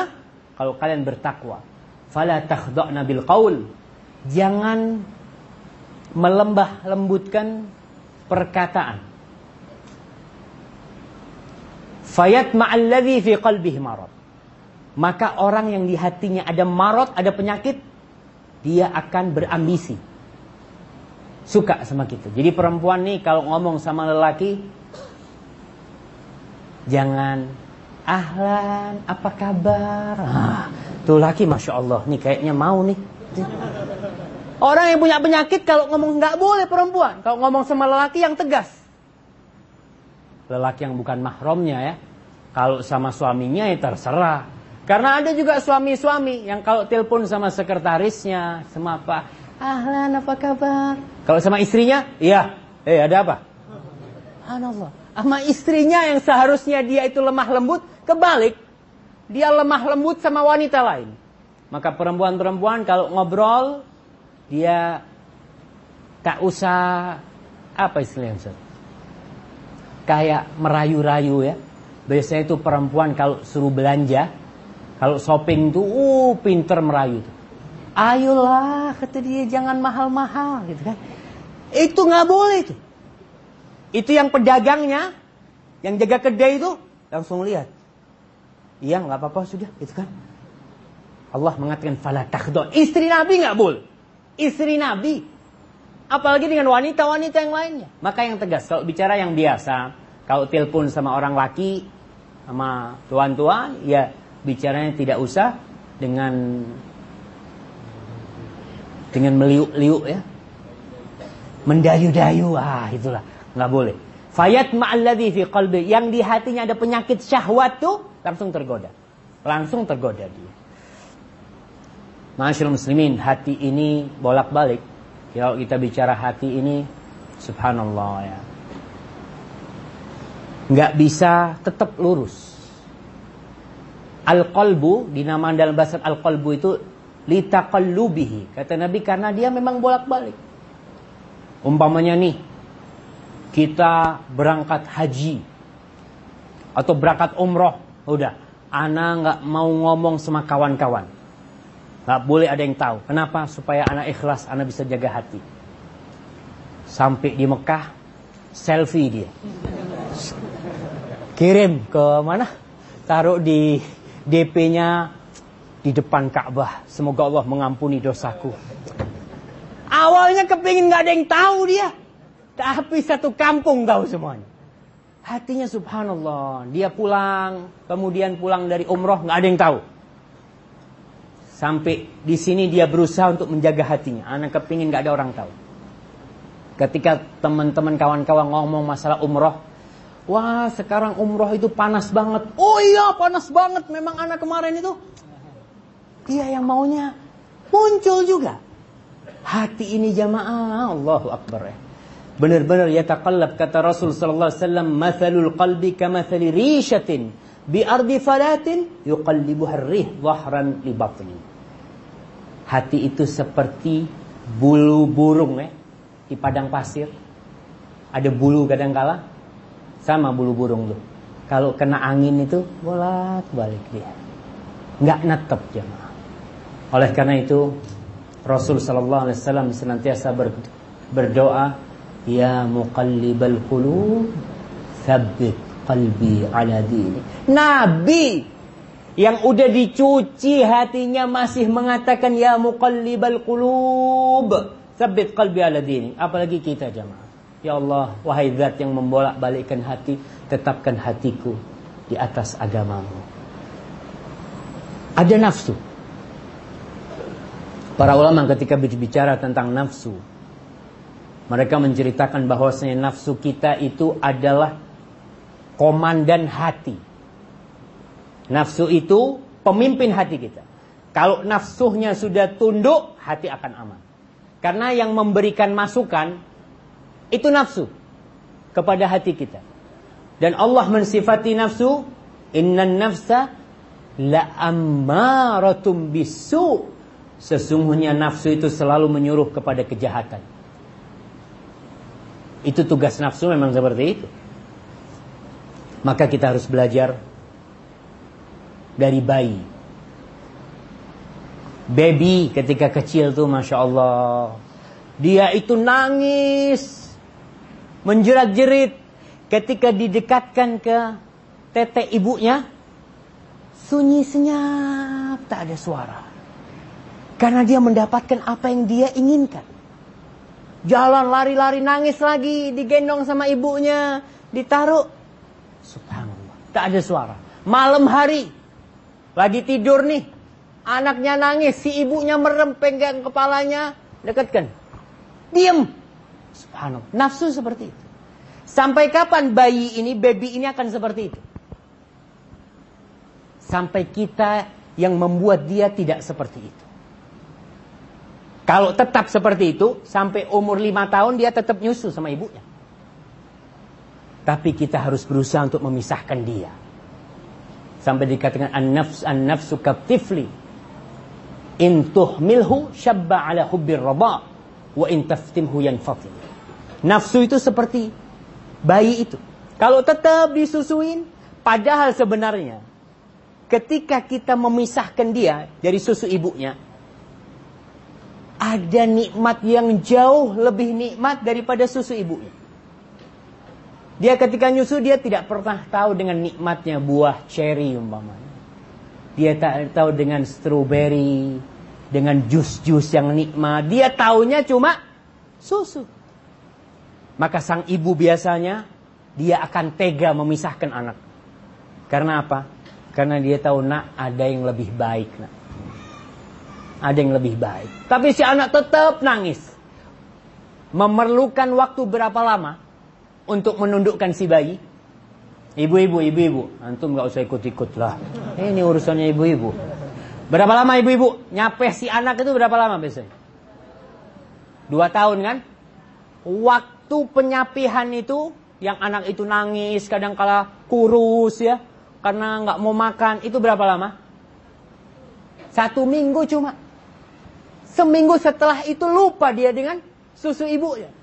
kalau kalian bertakwa. Fala takhda'na bil qaul. Jangan melembah lembutkan perkataan. Fayat ma'alladhi fi qalbihi marad maka orang yang di hatinya ada marot, ada penyakit, dia akan berambisi. Suka sama kita. Jadi perempuan nih kalau ngomong sama lelaki, jangan ahlan, apa kabar? Ah, tuh laki masya Allah, nih kayaknya mau nih. Orang yang punya penyakit kalau ngomong nggak boleh perempuan. Kalau ngomong sama lelaki yang tegas. Lelaki yang bukan mahramnya ya. Kalau sama suaminya ya terserah. Karena ada juga suami-suami yang kalau telepon sama sekretarisnya, sama apa, ahlan apa kabar? Kalau sama istrinya, iya, eh ada apa? Subhanallah. Sama istrinya yang seharusnya dia itu lemah lembut, kebalik. Dia lemah lembut sama wanita lain. Maka perempuan-perempuan kalau ngobrol, dia tak usah, apa istilahnya Ustaz? Kayak merayu-rayu ya. Biasanya itu perempuan kalau suruh belanja, kalau shopping tuh, uh, pinter merayu tuh. Ayolah, kata dia jangan mahal-mahal gitu kan. Itu nggak boleh tuh. Itu yang pedagangnya, yang jaga kedai itu langsung lihat. Iya nggak apa-apa sudah, gitu kan. Allah mengatakan fala. Istri Nabi nggak boleh. Istri Nabi. Apalagi dengan wanita-wanita yang lainnya. Maka yang tegas, kalau bicara yang biasa, kalau telepon sama orang laki, sama tuan-tuan, ya bicaranya tidak usah dengan dengan meliuk-liuk ya. Mendayu-dayu, ah itulah, nggak boleh. Fayat ma'alladhi fi qalbi, yang di hatinya ada penyakit syahwat tuh langsung tergoda. Langsung tergoda dia. Masyaallah muslimin, hati ini bolak-balik. Kalau kita bicara hati ini, subhanallah ya. Nggak bisa tetap lurus. Al-qalbu dinamakan dalam bahasa al-qalbu itu litaqallubihi. Kata Nabi karena dia memang bolak-balik. Umpamanya nih kita berangkat haji atau berangkat umroh, udah, ana nggak mau ngomong sama kawan-kawan. Nggak boleh ada yang tahu. Kenapa? Supaya anak ikhlas, anak bisa jaga hati. Sampai di Mekah, selfie dia. Kirim ke mana? Taruh di DP-nya di depan Ka'bah. Semoga Allah mengampuni dosaku. Awalnya kepingin nggak ada yang tahu dia. Tapi satu kampung tahu semuanya. Hatinya subhanallah. Dia pulang, kemudian pulang dari umroh nggak ada yang tahu. Sampai di sini dia berusaha untuk menjaga hatinya. Anak kepingin nggak ada orang tahu. Ketika teman-teman kawan-kawan ngomong masalah umroh, Wah sekarang umroh itu panas banget. Oh iya panas banget memang anak kemarin itu. Dia yang maunya muncul juga. Hati ini jamaah Allahu Akbar ya. Benar-benar ya taqallab kata Rasul sallallahu alaihi wasallam mathalul qalbi kamathali rishatin bi ardi falatin yuqallibuha ar-rih dhahran li batni. Hati itu seperti bulu burung ya di padang pasir. Ada bulu kadang-kala sama bulu burung tuh. Kalau kena angin itu bolak-balik dia. Nggak netep jemaah. Oleh karena itu Rasul sallallahu alaihi wasallam senantiasa ber, berdoa, "Ya muqallibal qulub, tsabbit qalbi ala dini." Nabi yang udah dicuci hatinya masih mengatakan ya muqallibal qulub, tsabbit qalbi ala dini. Apalagi kita jemaah. Ya Allah, wahai zat yang membolak-balikkan hati, tetapkan hatiku di atas agamamu. Ada nafsu. Para ulama ketika berbicara tentang nafsu, mereka menceritakan bahwasanya nafsu kita itu adalah komandan hati. Nafsu itu pemimpin hati kita. Kalau nafsunya sudah tunduk, hati akan aman. Karena yang memberikan masukan itu nafsu kepada hati kita. Dan Allah mensifati nafsu, innan nafsa la ammaratum bisu. Sesungguhnya nafsu itu selalu menyuruh kepada kejahatan. Itu tugas nafsu memang seperti itu. Maka kita harus belajar dari bayi. Baby ketika kecil tuh Masya Allah. Dia itu nangis menjerat-jerit ketika didekatkan ke tete ibunya Sunyi senyap, tak ada suara. Karena dia mendapatkan apa yang dia inginkan. Jalan lari-lari nangis lagi, digendong sama ibunya, ditaruh. Subhanallah, tak ada suara. Malam hari, lagi tidur nih, anaknya nangis, si ibunya merem pegang kepalanya, dekatkan. Diam. Subhanallah, nafsu seperti itu. Sampai kapan bayi ini, baby ini akan seperti itu? Sampai kita yang membuat dia tidak seperti itu. Kalau tetap seperti itu, sampai umur lima tahun dia tetap nyusu sama ibunya. Tapi kita harus berusaha untuk memisahkan dia. Sampai dikatakan an-nafs an-nafsu katifli. In tuhmilhu syabba ala hubbir raba wa in taftimhu yanfatim. Nafsu itu seperti bayi itu. Kalau tetap disusuin, padahal sebenarnya ketika kita memisahkan dia dari susu ibunya, ada nikmat yang jauh lebih nikmat daripada susu ibunya. Dia ketika nyusu dia tidak pernah tahu dengan nikmatnya buah cherry umpamanya. Dia tak tahu dengan strawberry, dengan jus-jus yang nikmat. Dia taunya cuma susu. Maka sang ibu biasanya dia akan tega memisahkan anak. Karena apa? Karena dia tahu nak ada yang lebih baik nak. Ada yang lebih baik. Tapi si anak tetap nangis. Memerlukan waktu berapa lama untuk menundukkan si bayi? Ibu-ibu, ibu-ibu, antum nggak usah ikut-ikut lah. Ini urusannya ibu-ibu. Berapa lama ibu-ibu nyapeh si anak itu berapa lama biasanya? Dua tahun kan? Waktu penyapihan itu yang anak itu nangis, kadang kala kurus ya, karena nggak mau makan, itu berapa lama? Satu minggu cuma. Seminggu setelah itu lupa dia dengan susu ibunya.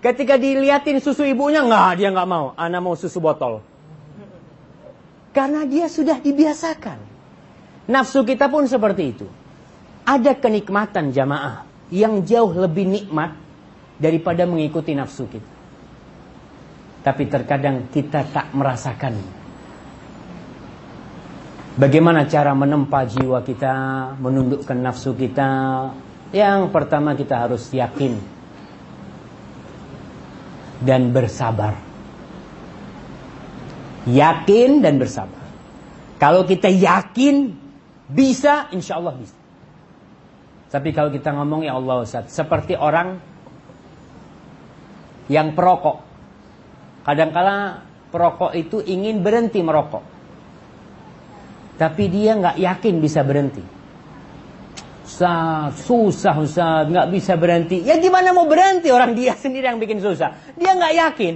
Ketika diliatin susu ibunya, nggak dia nggak mau. Anak mau susu botol. Karena dia sudah dibiasakan. Nafsu kita pun seperti itu. Ada kenikmatan jamaah yang jauh lebih nikmat daripada mengikuti nafsu kita. Tapi terkadang kita tak merasakan. Bagaimana cara menempa jiwa kita, menundukkan nafsu kita? Yang pertama kita harus yakin dan bersabar. Yakin dan bersabar. Kalau kita yakin bisa, insya Allah bisa. Tapi kalau kita ngomong ya Allah Ustaz, seperti orang yang perokok. Kadangkala perokok itu ingin berhenti merokok. Tapi dia nggak yakin bisa berhenti. Ustaz, susah Ustaz, nggak bisa berhenti. Ya gimana mau berhenti orang dia (laughs) sendiri yang bikin susah. Dia nggak yakin.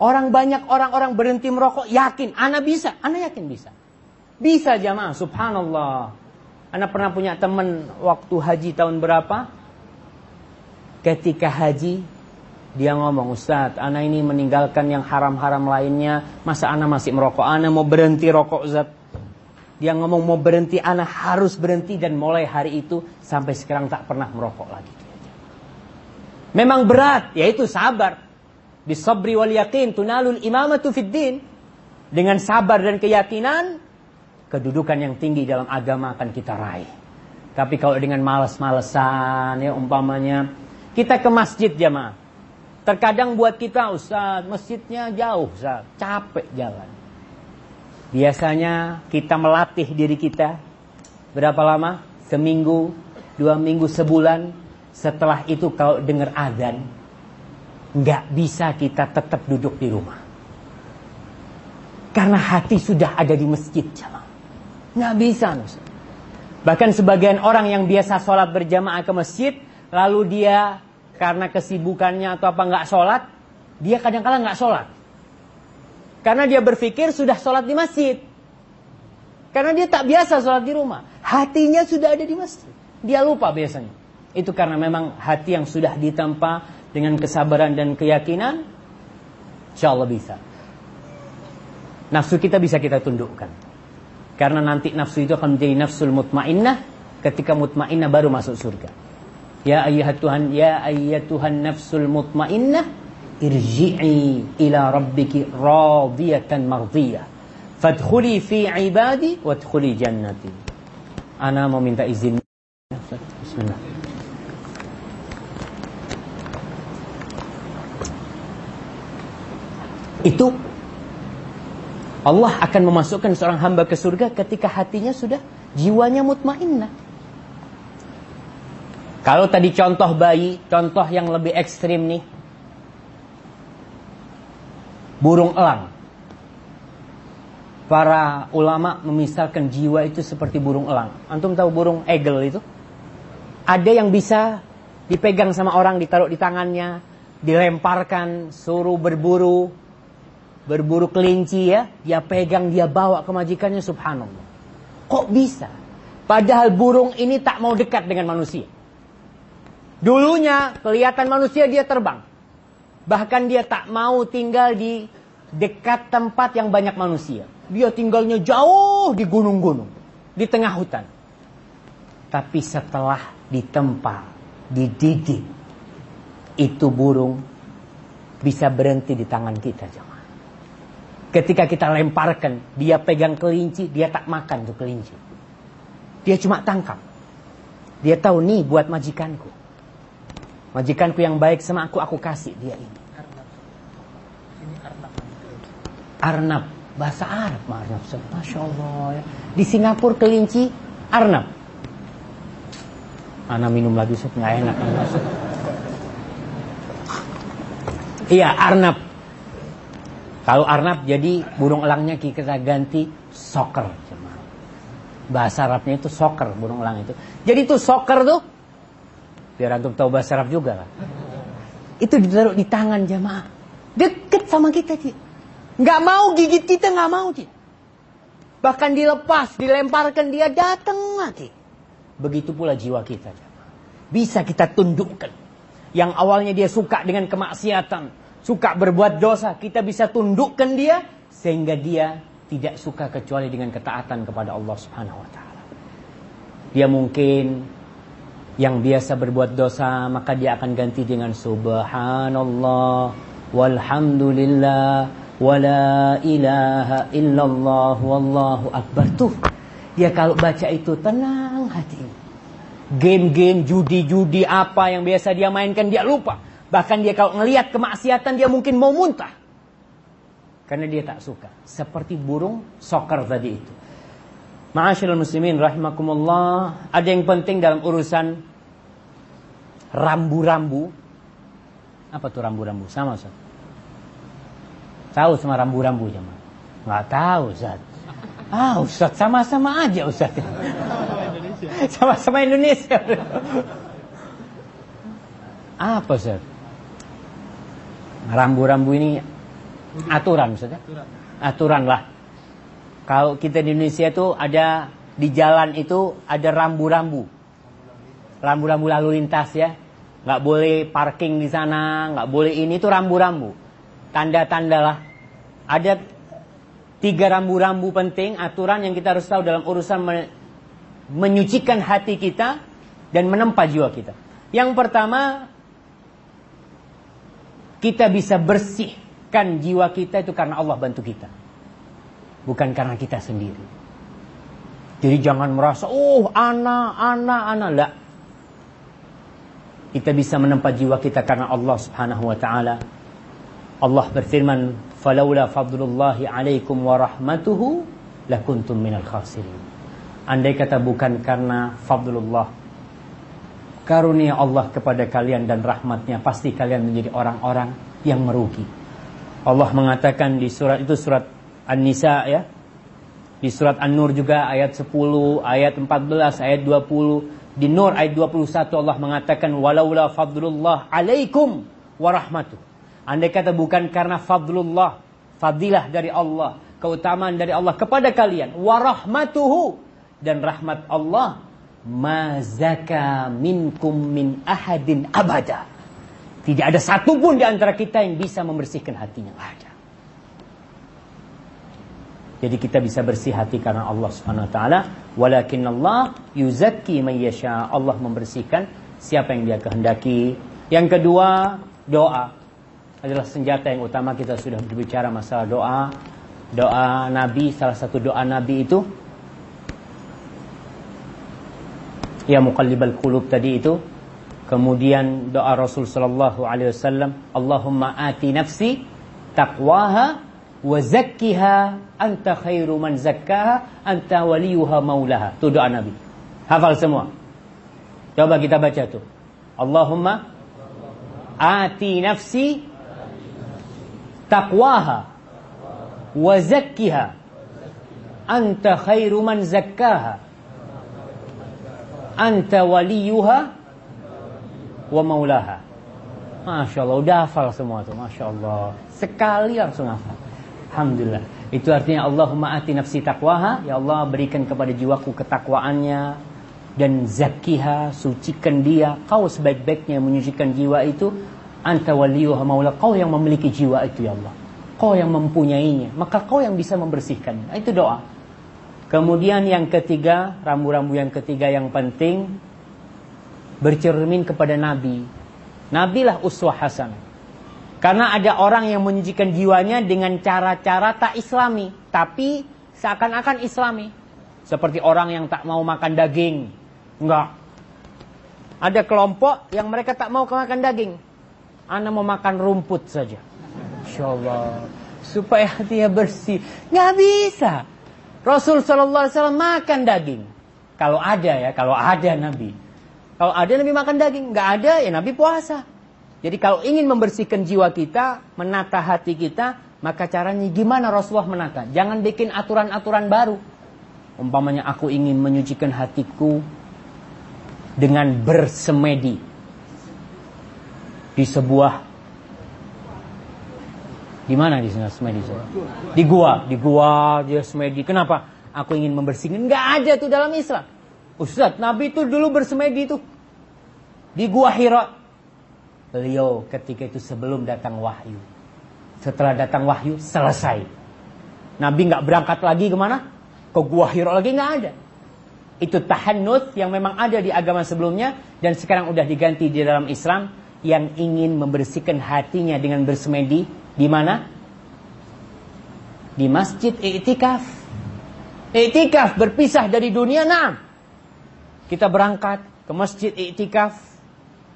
Orang banyak orang-orang berhenti merokok yakin, anak bisa, anak yakin bisa. Bisa jamaah, subhanallah. Anak pernah punya teman waktu haji tahun berapa? Ketika haji, dia ngomong, Ustadz, anak ini meninggalkan yang haram-haram lainnya, masa anak masih merokok? Anak mau berhenti rokok, Ustadz. Dia ngomong mau berhenti, anak harus berhenti dan mulai hari itu sampai sekarang tak pernah merokok lagi. Memang berat, yaitu sabar. Bisabri wal yakin tunalul imamatu fid. Dengan sabar dan keyakinan, kedudukan yang tinggi dalam agama akan kita raih. Tapi kalau dengan malas-malesan ya umpamanya kita ke masjid jamaah. Terkadang buat kita Ustaz, masjidnya jauh Ustaz, capek jalan. Biasanya kita melatih diri kita berapa lama? Seminggu, dua minggu, sebulan. Setelah itu kalau dengar azan, nggak bisa kita tetap duduk di rumah. Karena hati sudah ada di masjid jamaah. Nggak bisa. Ustaz. Bahkan sebagian orang yang biasa sholat berjamaah ke masjid, lalu dia karena kesibukannya atau apa nggak sholat, dia kadang-kala nggak sholat. Karena dia berpikir sudah sholat di masjid. Karena dia tak biasa sholat di rumah. Hatinya sudah ada di masjid. Dia lupa biasanya. Itu karena memang hati yang sudah ditempa dengan kesabaran dan keyakinan, insya Allah bisa. Nafsu kita bisa kita tundukkan. Karena nanti nafsu itu akan menjadi nafsul mutmainnah ketika mutmainnah baru masuk surga. Ya ayat Tuhan, ya ayat Tuhan nafsul mutmainnah irji'i ila rabbiki radiyatan mardiyah. Fadkhuli fi ibadi wadkhuli jannati. Ana mau minta izin. Bismillah. Itu Allah akan memasukkan seorang hamba ke surga ketika hatinya sudah jiwanya mutmainnah. Kalau tadi contoh bayi, contoh yang lebih ekstrim nih. Burung elang. Para ulama memisalkan jiwa itu seperti burung elang. Antum tahu burung eagle itu? Ada yang bisa dipegang sama orang, ditaruh di tangannya, dilemparkan, suruh berburu, berburu kelinci ya, dia pegang, dia bawa ke majikannya, subhanallah. Kok bisa? Padahal burung ini tak mau dekat dengan manusia. Dulunya kelihatan manusia dia terbang. Bahkan dia tak mau tinggal di dekat tempat yang banyak manusia. Dia tinggalnya jauh di gunung-gunung, di tengah hutan. Tapi setelah ditempa, dididik, itu burung bisa berhenti di tangan kita, jemaah. Ketika kita lemparkan, dia pegang kelinci, dia tak makan tuh kelinci. Dia cuma tangkap. Dia tahu nih buat majikanku. Majikanku yang baik sama aku, aku kasih dia ini. Arnab. Bahasa Arab, Arnab. Masya Allah. Ya. Di Singapura kelinci, Arnab. Ana minum lagi, Ustaz. Nggak enak. Iya, Arnab. Kalau Arnab jadi burung elangnya kita ganti soccer. Bahasa Arabnya itu soccer, burung elang itu. Jadi itu soccer tuh, biar antum tahu bahasa Arab juga lah. Itu ditaruh di tangan jamaah. Deket sama kita dia. Nggak mau gigit kita, nggak mau dia. Bahkan dilepas, dilemparkan dia datang lagi. Begitu pula jiwa kita. Bisa kita tundukkan. Yang awalnya dia suka dengan kemaksiatan. Suka berbuat dosa. Kita bisa tundukkan dia. Sehingga dia tidak suka kecuali dengan ketaatan kepada Allah subhanahu wa ta'ala. Dia mungkin yang biasa berbuat dosa. Maka dia akan ganti dengan subhanallah. Walhamdulillah. Wala ilaha illallah. Wallahu akbar. Tuh. Dia kalau baca itu tenang hatinya. Game-game, judi-judi apa yang biasa dia mainkan dia lupa. Bahkan dia kalau ngelihat kemaksiatan dia mungkin mau muntah. Karena dia tak suka. Seperti burung soccer tadi itu. Ma'asyiral muslimin rahimakumullah, ada yang penting dalam urusan rambu-rambu. Apa tuh rambu-rambu? Sama Ustaz. Tahu sama rambu-rambu jemaah? Enggak tahu Ustaz. Ah Ustaz sama-sama aja Ustaz. Sama-sama Indonesia. Apa Ustaz? Rambu-rambu ini aturan Ustaz ya? Aturan lah. Kalau kita di Indonesia itu ada di jalan itu ada rambu-rambu. Rambu-rambu lalu lintas ya. Nggak boleh parking di sana, nggak boleh ini itu rambu-rambu. Tanda-tanda lah. Ada tiga rambu-rambu penting aturan yang kita harus tahu dalam urusan menyucikan hati kita dan menempa jiwa kita. Yang pertama, kita bisa bersihkan jiwa kita itu karena Allah bantu kita Bukan karena kita sendiri. Jadi jangan merasa, oh anak, anak, anak. Lah. Kita bisa menempa jiwa kita karena Allah subhanahu wa ta'ala. Allah berfirman, فَلَوْلَا فَضْلُ اللَّهِ عَلَيْكُمْ وَرَحْمَتُهُ لَكُنْتُمْ مِنَ الْخَاسِرِينَ Andai kata bukan karena fadlullah Karunia Allah kepada kalian dan rahmatnya Pasti kalian menjadi orang-orang yang merugi Allah mengatakan di surat itu surat An-Nisa ya Di surat An-Nur juga ayat 10 Ayat 14, ayat 20 Di Nur ayat 21 Allah mengatakan Walaula fadlullah alaikum warahmatuh Andai kata bukan karena fadlullah Fadilah dari Allah Keutamaan dari Allah kepada kalian Warahmatuhu dan rahmat Allah mazaka minkum min ahadin abada. Tidak ada satupun di antara kita yang bisa membersihkan hatinya. Ada. Jadi kita bisa bersih hati karena Allah Subhanahu wa taala, walakin Allah yuzakki man yasha. Allah membersihkan siapa yang Dia kehendaki. Yang kedua, doa adalah senjata yang utama kita sudah berbicara masalah doa. Doa Nabi, salah satu doa Nabi itu Ya muqallibal qulub tadi itu Kemudian doa Rasul sallallahu alaihi wasallam, Allahumma ati nafsi taqwaha wa zakkiha anta khairu man zakkaha anta waliyuha maulaha. Itu doa Nabi. Hafal semua. Coba kita baca tuh. Allahumma ati nafsi taqwaha wa anta khairu man zakkaha anta waliyuha wa maulaha. Masya Allah, udah hafal semua tuh, Masya Allah. Sekali langsung hafal. Alhamdulillah. Itu artinya Allahumma ati nafsi taqwaha. Ya Allah berikan kepada jiwaku ketakwaannya. Dan zakiha, sucikan dia. Kau sebaik-baiknya menyucikan jiwa itu. Anta waliyuha maula. Kau yang memiliki jiwa itu ya Allah. Kau yang mempunyainya. Maka kau yang bisa membersihkannya. Itu doa. Kemudian yang ketiga, rambu-rambu yang ketiga yang penting bercermin kepada Nabi. Nabilah uswah hasanah. Karena ada orang yang menyajikan jiwanya dengan cara-cara tak islami. Tapi seakan-akan islami. Seperti orang yang tak mau makan daging. Enggak. Ada kelompok yang mereka tak mau makan daging. Anda mau makan rumput saja. Insya Allah. Supaya hatinya bersih. Nggak bisa. Rasul Sallallahu Alaihi Wasallam makan daging. Kalau ada ya, kalau ada Nabi. Kalau ada Nabi makan daging, nggak ada ya Nabi puasa. Jadi kalau ingin membersihkan jiwa kita, menata hati kita, maka caranya gimana Rasulullah menata? Jangan bikin aturan-aturan baru. Umpamanya aku ingin menyucikan hatiku dengan bersemedi di sebuah di mana di sana semedi? Di gua, di gua dia semedi. Kenapa? Aku ingin membersihkan. Nggak ada tuh dalam Islam. Ustaz, Nabi itu dulu bersemedi itu di Gua Hira. Beliau ketika itu sebelum datang wahyu. Setelah datang wahyu, selesai. Nabi nggak berangkat lagi ke mana? Ke Gua Hira lagi nggak ada. Itu tahannut yang memang ada di agama sebelumnya dan sekarang udah diganti di dalam Islam yang ingin membersihkan hatinya dengan bersemedi di mana? Di masjid i'tikaf. I'tikaf berpisah dari dunia, nah. Kita berangkat ke masjid i'tikaf.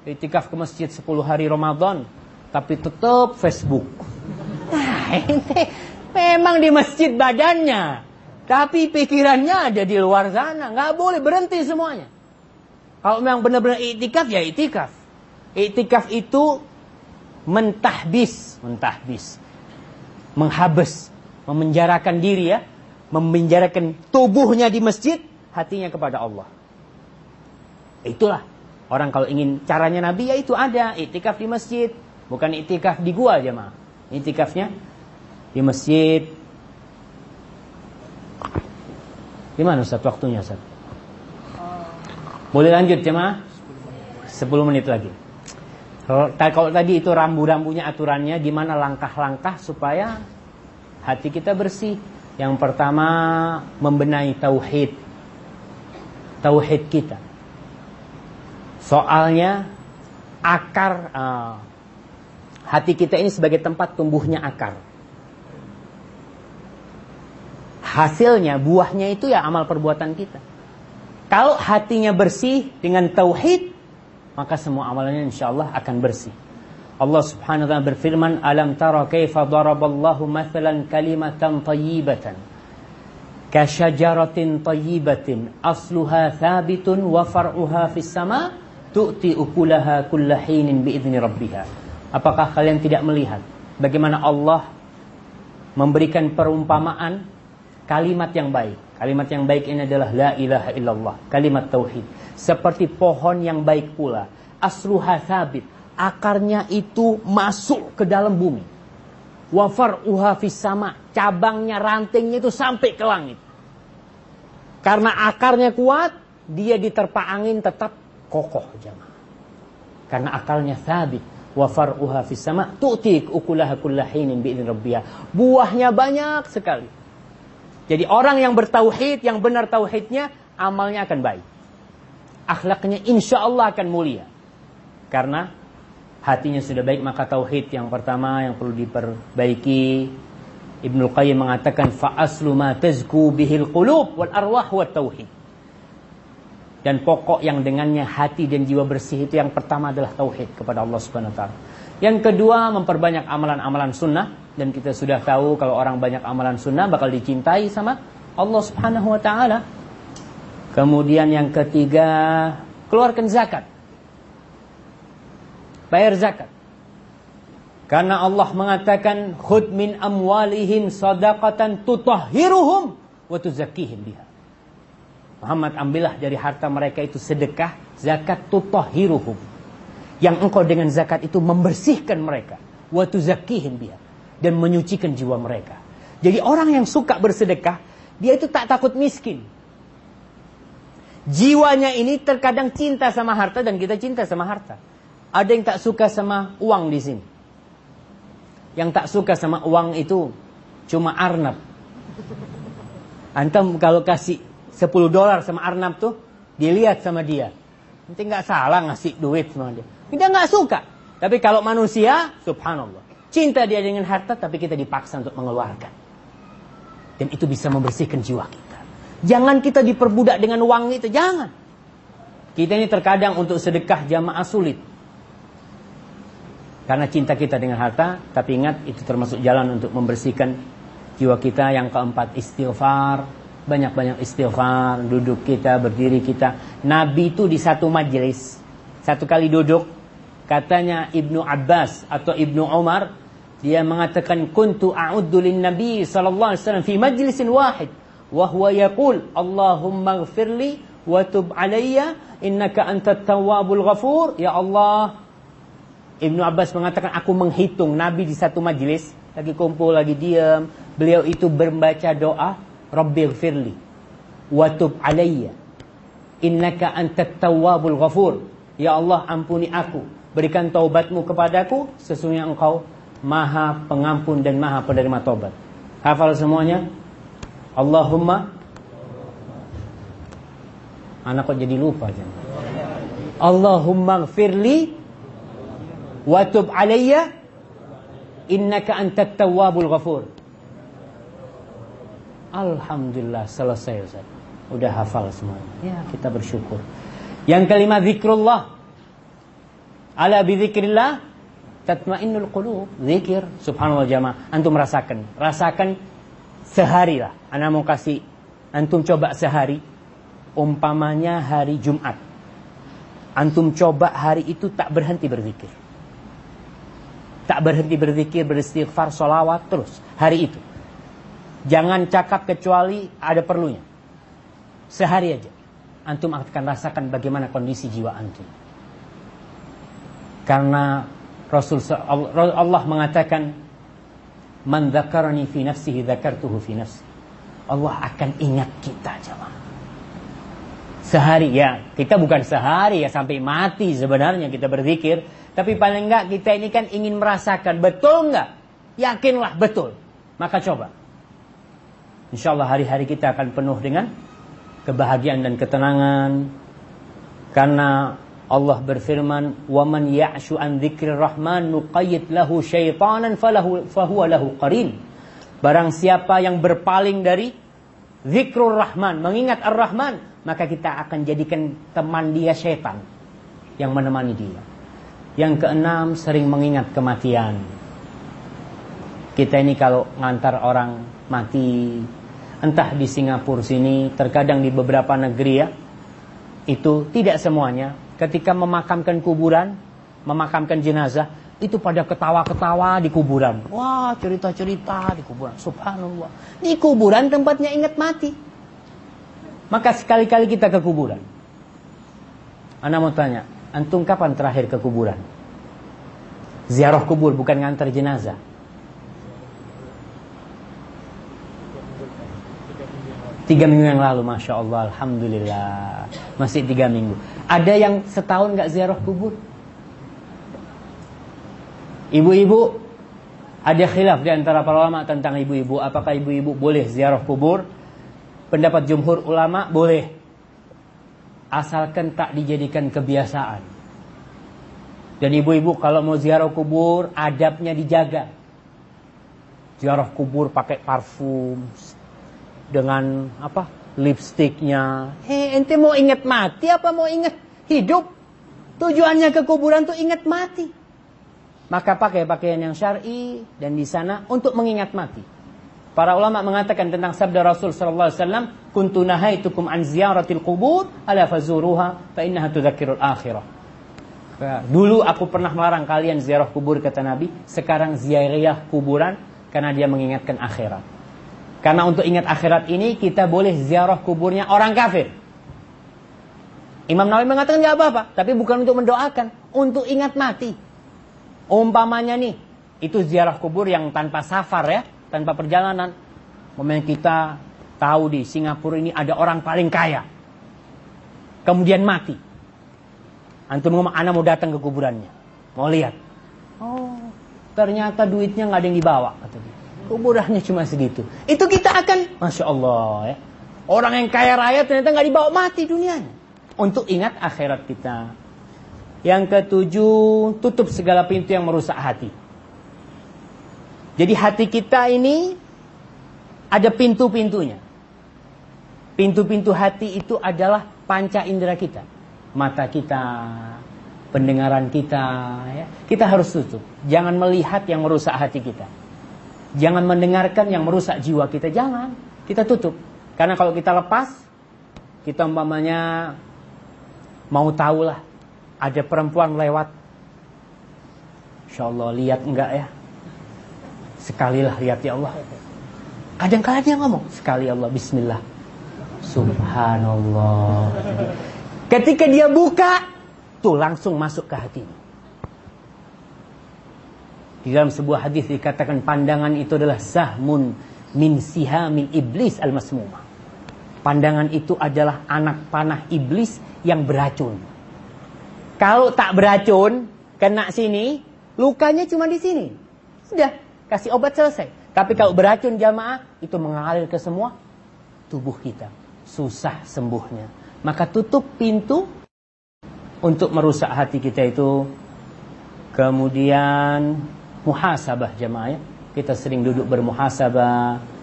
I'tikaf ke masjid 10 hari Ramadan, tapi tetap Facebook. Nah, (laughs) ini memang di masjid badannya, tapi pikirannya ada di luar sana. Nggak boleh berhenti semuanya. Kalau memang benar-benar i'tikaf ya i'tikaf. I'tikaf itu mentahbis, mentahbis. Menghabis, memenjarakan diri ya, memenjarakan tubuhnya di masjid, hatinya kepada Allah. Itulah orang kalau ingin caranya Nabi ya itu ada itikaf di masjid, bukan itikaf di gua aja mah. Itikafnya di masjid. Gimana Ustaz waktunya Ustaz? Boleh lanjut jemaah? 10 menit lagi. Kalau tadi itu rambu-rambunya aturannya gimana langkah-langkah supaya hati kita bersih. Yang pertama membenahi tauhid. Tauhid kita. Soalnya akar uh, hati kita ini sebagai tempat tumbuhnya akar. Hasilnya, buahnya itu ya amal perbuatan kita. Kalau hatinya bersih dengan tauhid, maka semua amalannya insya Allah akan bersih. Allah Subhanahu wa taala berfirman, "Alam tara kaifa daraballahu mathalan kalimatan thayyibatan kasyajaratin thayyibatin asluha thabitun wa far'uha fis sama' tu'ti ukulaha kullahinin biizni rabbiha. Apakah kalian tidak melihat bagaimana Allah memberikan perumpamaan kalimat yang baik. Kalimat yang baik ini adalah la ilaha illallah, kalimat tauhid. Seperti pohon yang baik pula, asluha thabit, akarnya itu masuk ke dalam bumi. Wafar uha sama, cabangnya, rantingnya itu sampai ke langit. Karena akarnya kuat, dia diterpa angin tetap kokoh jamaah. Karena akalnya thabit wa far'uha fis sama tu'ti ukulaha kullahinin bi'idzni rabbiha. Buahnya banyak sekali. Jadi orang yang bertauhid, yang benar tauhidnya, amalnya akan baik. Akhlaknya insya Allah akan mulia. Karena hatinya sudah baik, maka tauhid yang pertama yang perlu diperbaiki. Ibnu Qayyim mengatakan tazku bihil qulub wal arwah wat tauhid. Dan pokok yang dengannya hati dan jiwa bersih itu yang pertama adalah tauhid kepada Allah Subhanahu wa taala. Yang kedua memperbanyak amalan-amalan sunnah dan kita sudah tahu kalau orang banyak amalan sunnah bakal dicintai sama Allah Subhanahu wa taala. Kemudian yang ketiga keluarkan zakat. Bayar zakat. Karena Allah mengatakan khud min amwalihim sadaqatan tutahhiruhum wa tuzakkihim biha. Muhammad ambillah dari harta mereka itu sedekah zakat tutahhiruhum. Yang engkau dengan zakat itu membersihkan mereka wa tuzakkihim biha dan menyucikan jiwa mereka. Jadi orang yang suka bersedekah dia itu tak takut miskin. Jiwanya ini terkadang cinta sama harta dan kita cinta sama harta. Ada yang tak suka sama uang di sini. Yang tak suka sama uang itu cuma Arnab. Antum kalau kasih 10 dolar sama Arnab tuh, dilihat sama dia. Nanti nggak salah ngasih duit sama dia. Kita nggak suka. Tapi kalau manusia, subhanallah. Cinta dia dengan harta, tapi kita dipaksa untuk mengeluarkan. Dan itu bisa membersihkan jiwa kita. Jangan kita diperbudak dengan uang itu, jangan. Kita ini terkadang untuk sedekah jamaah sulit. Karena cinta kita dengan harta, tapi ingat itu termasuk jalan untuk membersihkan jiwa kita. Yang keempat istighfar, banyak-banyak istighfar, duduk kita, berdiri kita. Nabi itu di satu majelis, satu kali duduk, katanya Ibnu Abbas atau Ibnu Umar, dia mengatakan kuntu a'uddu lin Nabi sallallahu alaihi wasallam fi majlisin wahid. Wa huwa yaqul Allahumma ighfirli wa tub alayya innaka antat tawwabul ghafur. Ya Allah. Ibnu Abbas mengatakan aku menghitung Nabi di satu majelis lagi kumpul lagi diam. Beliau itu membaca doa Rabbighfirli wa tub alayya. Innaka antat tawwabul ghafur. Ya Allah ampuni aku. Berikan taubatmu kepadaku. Sesungguhnya engkau maha pengampun dan maha penerima taubat. Hafal semuanya. Allahumma. Anak kok jadi lupa jangan Allahumma gfirli Watub alayya. Innaka antat tawwabul ghafur. Alhamdulillah selesai Ustaz. Udah hafal semuanya. Ya, kita bersyukur. Yang kelima zikrullah. Ala bizikrillah tatmainnul qulub. Zikir subhanallah jamaah. Antum rasakan. Rasakan sehari lah. Ana mau kasih antum coba sehari. Umpamanya hari Jumat. Antum coba hari itu tak berhenti berzikir. Tak berhenti berzikir, beristighfar, solawat terus hari itu. Jangan cakap kecuali ada perlunya. Sehari aja. Antum akan rasakan bagaimana kondisi jiwa antum. Karena Rasul Allah mengatakan Man dzakarani fi nafsihi dzakartuhu fi nafsi. Allah akan ingat kita jemaah. Sehari ya, kita bukan sehari ya sampai mati sebenarnya kita berzikir, tapi paling enggak kita ini kan ingin merasakan betul enggak? Yakinlah betul. Maka coba. Insya Allah hari-hari kita akan penuh dengan kebahagiaan dan ketenangan. Karena Allah berfirman, "Waman ya'shu an dzikrir rahman nuqayyid lahu syaitanan falahu lahu qarin." Barang siapa yang berpaling dari zikrul rahman, mengingat ar-rahman, maka kita akan jadikan teman dia syaitan yang menemani dia. Yang keenam, sering mengingat kematian. Kita ini kalau ngantar orang mati, entah di Singapura sini, terkadang di beberapa negeri ya, itu tidak semuanya. Ketika memakamkan kuburan, memakamkan jenazah, itu pada ketawa-ketawa di kuburan. Wah, cerita-cerita di kuburan. Subhanallah. Di kuburan tempatnya ingat mati. Maka sekali-kali kita ke kuburan. Anda mau tanya, Antum kapan terakhir ke kuburan? Ziarah kubur bukan ngantar jenazah. Tiga minggu yang lalu, Masya Allah, Alhamdulillah. Masih tiga minggu. Ada yang setahun nggak ziarah kubur? Ibu-ibu, ada khilaf di antara para ulama tentang ibu-ibu. Apakah ibu-ibu boleh ziarah kubur? Pendapat jumhur ulama, boleh asalkan tak dijadikan kebiasaan. Dan ibu-ibu kalau mau ziarah kubur, adabnya dijaga. ziarah kubur pakai parfum dengan apa lipstiknya. Hei, ente mau ingat mati apa mau ingat hidup? Tujuannya ke kuburan tuh ingat mati. Maka pakai pakaian yang syar'i dan di sana untuk mengingat mati. Para ulama mengatakan tentang sabda Rasul sallallahu alaihi wasallam, "Kuntu nahaitukum an ziyaratil qubur, ala fazuruha fa innaha tudzakkirul akhirah." Dulu aku pernah melarang kalian ziarah kubur kata Nabi, sekarang ziarah kuburan karena dia mengingatkan akhirat. Karena untuk ingat akhirat ini kita boleh ziarah kuburnya orang kafir. Imam Nawawi mengatakan nggak apa-apa, tapi bukan untuk mendoakan, untuk ingat mati. Umpamanya nih, itu ziarah kubur yang tanpa safar ya, tanpa perjalanan. Momen kita tahu di Singapura ini ada orang paling kaya. Kemudian mati. Antum ngomong, anak mau datang ke kuburannya. Mau lihat. Oh, ternyata duitnya nggak ada yang dibawa. Kata dia. Kuburannya cuma segitu. Itu kita akan, Masya Allah ya. Orang yang kaya raya ternyata nggak dibawa mati dunianya. Untuk ingat akhirat kita. Yang ketujuh, tutup segala pintu yang merusak hati. Jadi hati kita ini ada pintu-pintunya. Pintu-pintu hati itu adalah panca indera kita. Mata kita, pendengaran kita. Ya. Kita harus tutup. Jangan melihat yang merusak hati kita. Jangan mendengarkan yang merusak jiwa kita. Jangan. Kita tutup. Karena kalau kita lepas, kita umpamanya mau tahu lah. Ada perempuan lewat. Insya Allah lihat enggak ya Sekalilah lihat ya Allah. Kadang-kadang dia ngomong, sekali Allah bismillah. Subhanallah. Ketika dia buka, tuh langsung masuk ke hatinya. Di dalam sebuah hadis dikatakan pandangan itu adalah sahmun min sihamin iblis al-masmumah. Pandangan itu adalah anak panah iblis yang beracun. Kalau tak beracun, kena sini, lukanya cuma di sini. Sudah, kasih obat selesai. Tapi kalau beracun jamaah itu mengalir ke semua tubuh kita. Susah sembuhnya. Maka tutup pintu untuk merusak hati kita itu. Kemudian muhasabah jamaah ya. Kita sering duduk bermuhasabah.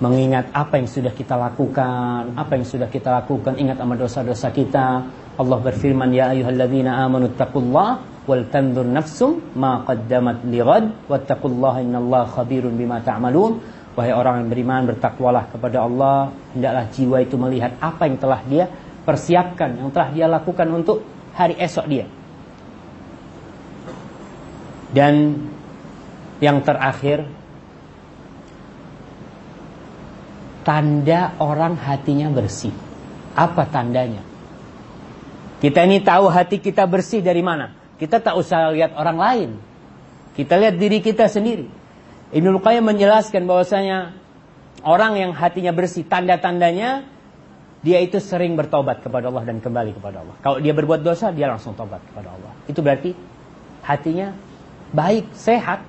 Mengingat apa yang sudah kita lakukan. Apa yang sudah kita lakukan. Ingat sama dosa-dosa kita. Allah berfirman. Ya ayuhalladzina amanu taqullah wal tandur nafsum ma qaddamat lighad wattaqullaha innallaha khabirun bima ta'malun wahai orang yang beriman bertakwalah kepada Allah hendaklah jiwa itu melihat apa yang telah dia persiapkan yang telah dia lakukan untuk hari esok dia dan yang terakhir tanda orang hatinya bersih apa tandanya kita ini tahu hati kita bersih dari mana kita tak usah lihat orang lain. Kita lihat diri kita sendiri. Ibnu Qayyim menjelaskan bahwasanya orang yang hatinya bersih, tanda-tandanya dia itu sering bertobat kepada Allah dan kembali kepada Allah. Kalau dia berbuat dosa, dia langsung tobat kepada Allah. Itu berarti hatinya baik, sehat.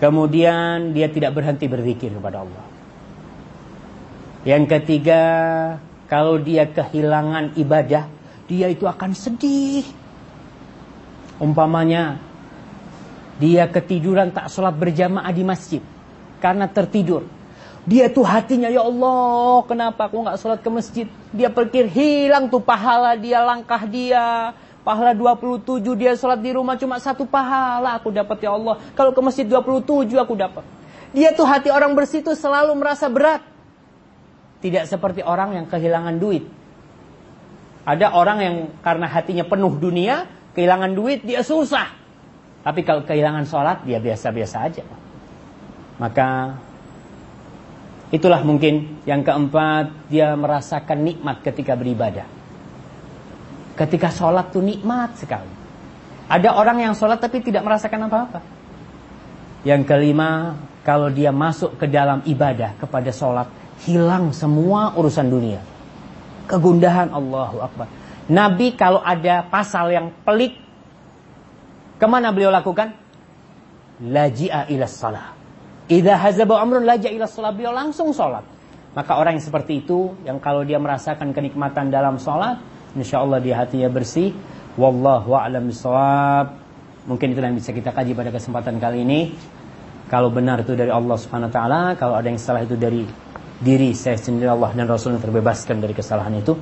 Kemudian dia tidak berhenti berzikir kepada Allah. Yang ketiga, kalau dia kehilangan ibadah, dia itu akan sedih Umpamanya dia ketiduran tak sholat berjamaah di masjid karena tertidur. Dia tuh hatinya ya Allah kenapa aku nggak sholat ke masjid? Dia pikir hilang tuh pahala dia langkah dia. Pahala 27 dia sholat di rumah cuma satu pahala aku dapat ya Allah. Kalau ke masjid 27 aku dapat. Dia tuh hati orang bersih tuh selalu merasa berat. Tidak seperti orang yang kehilangan duit. Ada orang yang karena hatinya penuh dunia, Kehilangan duit dia susah. Tapi kalau kehilangan sholat dia biasa-biasa aja. Maka itulah mungkin yang keempat dia merasakan nikmat ketika beribadah. Ketika sholat tuh nikmat sekali. Ada orang yang sholat tapi tidak merasakan apa-apa. Yang kelima, kalau dia masuk ke dalam ibadah kepada sholat, hilang semua urusan dunia. Kegundahan Allahu Akbar. Nabi kalau ada pasal yang pelik, ke mana beliau lakukan? Laji'a ila salah. Idza hazaba amrun laji'a ila salah. Beliau langsung sholat. Maka orang yang seperti itu, yang kalau dia merasakan kenikmatan dalam sholat, insya Allah dia hatinya bersih. Wallahu a'lam bishawab. Mungkin itu yang bisa kita kaji pada kesempatan kali ini. Kalau benar itu dari Allah Subhanahu wa taala, kalau ada yang salah itu dari diri saya sendiri Allah dan Rasul yang terbebaskan dari kesalahan itu.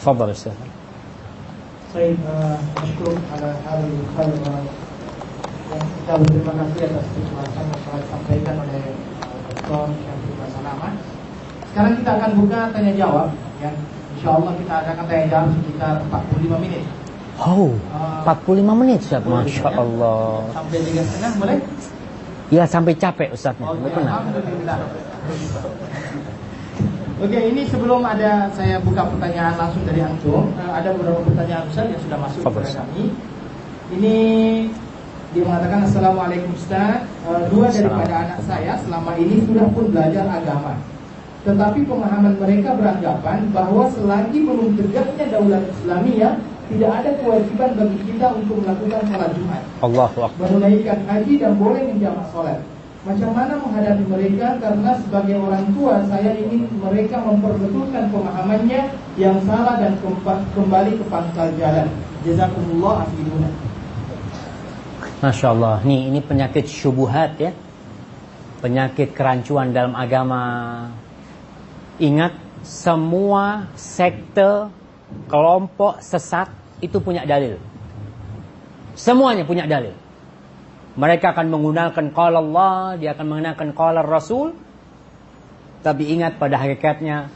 Fadhal Ustaz. Baik, uh, masyukur ala kita berterima kasih atas penjelasan yang telah disampaikan oleh uh, Dr. Basalama. Sekarang kita akan buka tanya jawab ya. Insya Allah kita akan tanya jawab sekitar 45 menit. Oh, Uh, 45 menit Ustaz. boleh, Masya ya. Allah. Sampai tiga setengah boleh? Ya sampai capek. Oke, Betul nggak? Alhamdulillah. Oke, ini sebelum ada saya buka pertanyaan langsung dari antum, eh, ada beberapa pertanyaan Ustaz yang sudah masuk kepada Ustaz. kami. Ini dia mengatakan Assalamualaikum Ustaz Eh, Dua daripada anak saya selama ini sudah pun belajar agama Tetapi pemahaman mereka beranggapan bahwa selagi belum tegaknya daulat Islamiyah Tidak ada kewajiban bagi kita untuk melakukan sholat Jumat Akbar. menunaikan haji dan boleh menjamak sholat. Macam mana menghadapi mereka karena sebagai orang tua saya ingin mereka memperbetulkan pemahamannya yang salah dan kemba- kembali ke pangkal jalan. Jazakumullah afiduna. Masya Allah, nih ini penyakit syubuhat ya Penyakit kerancuan dalam agama Ingat, semua sekte, kelompok sesat itu punya dalil Semuanya punya dalil Mereka akan menggunakan qala Allah, dia akan menggunakan qala Rasul Tapi ingat pada hakikatnya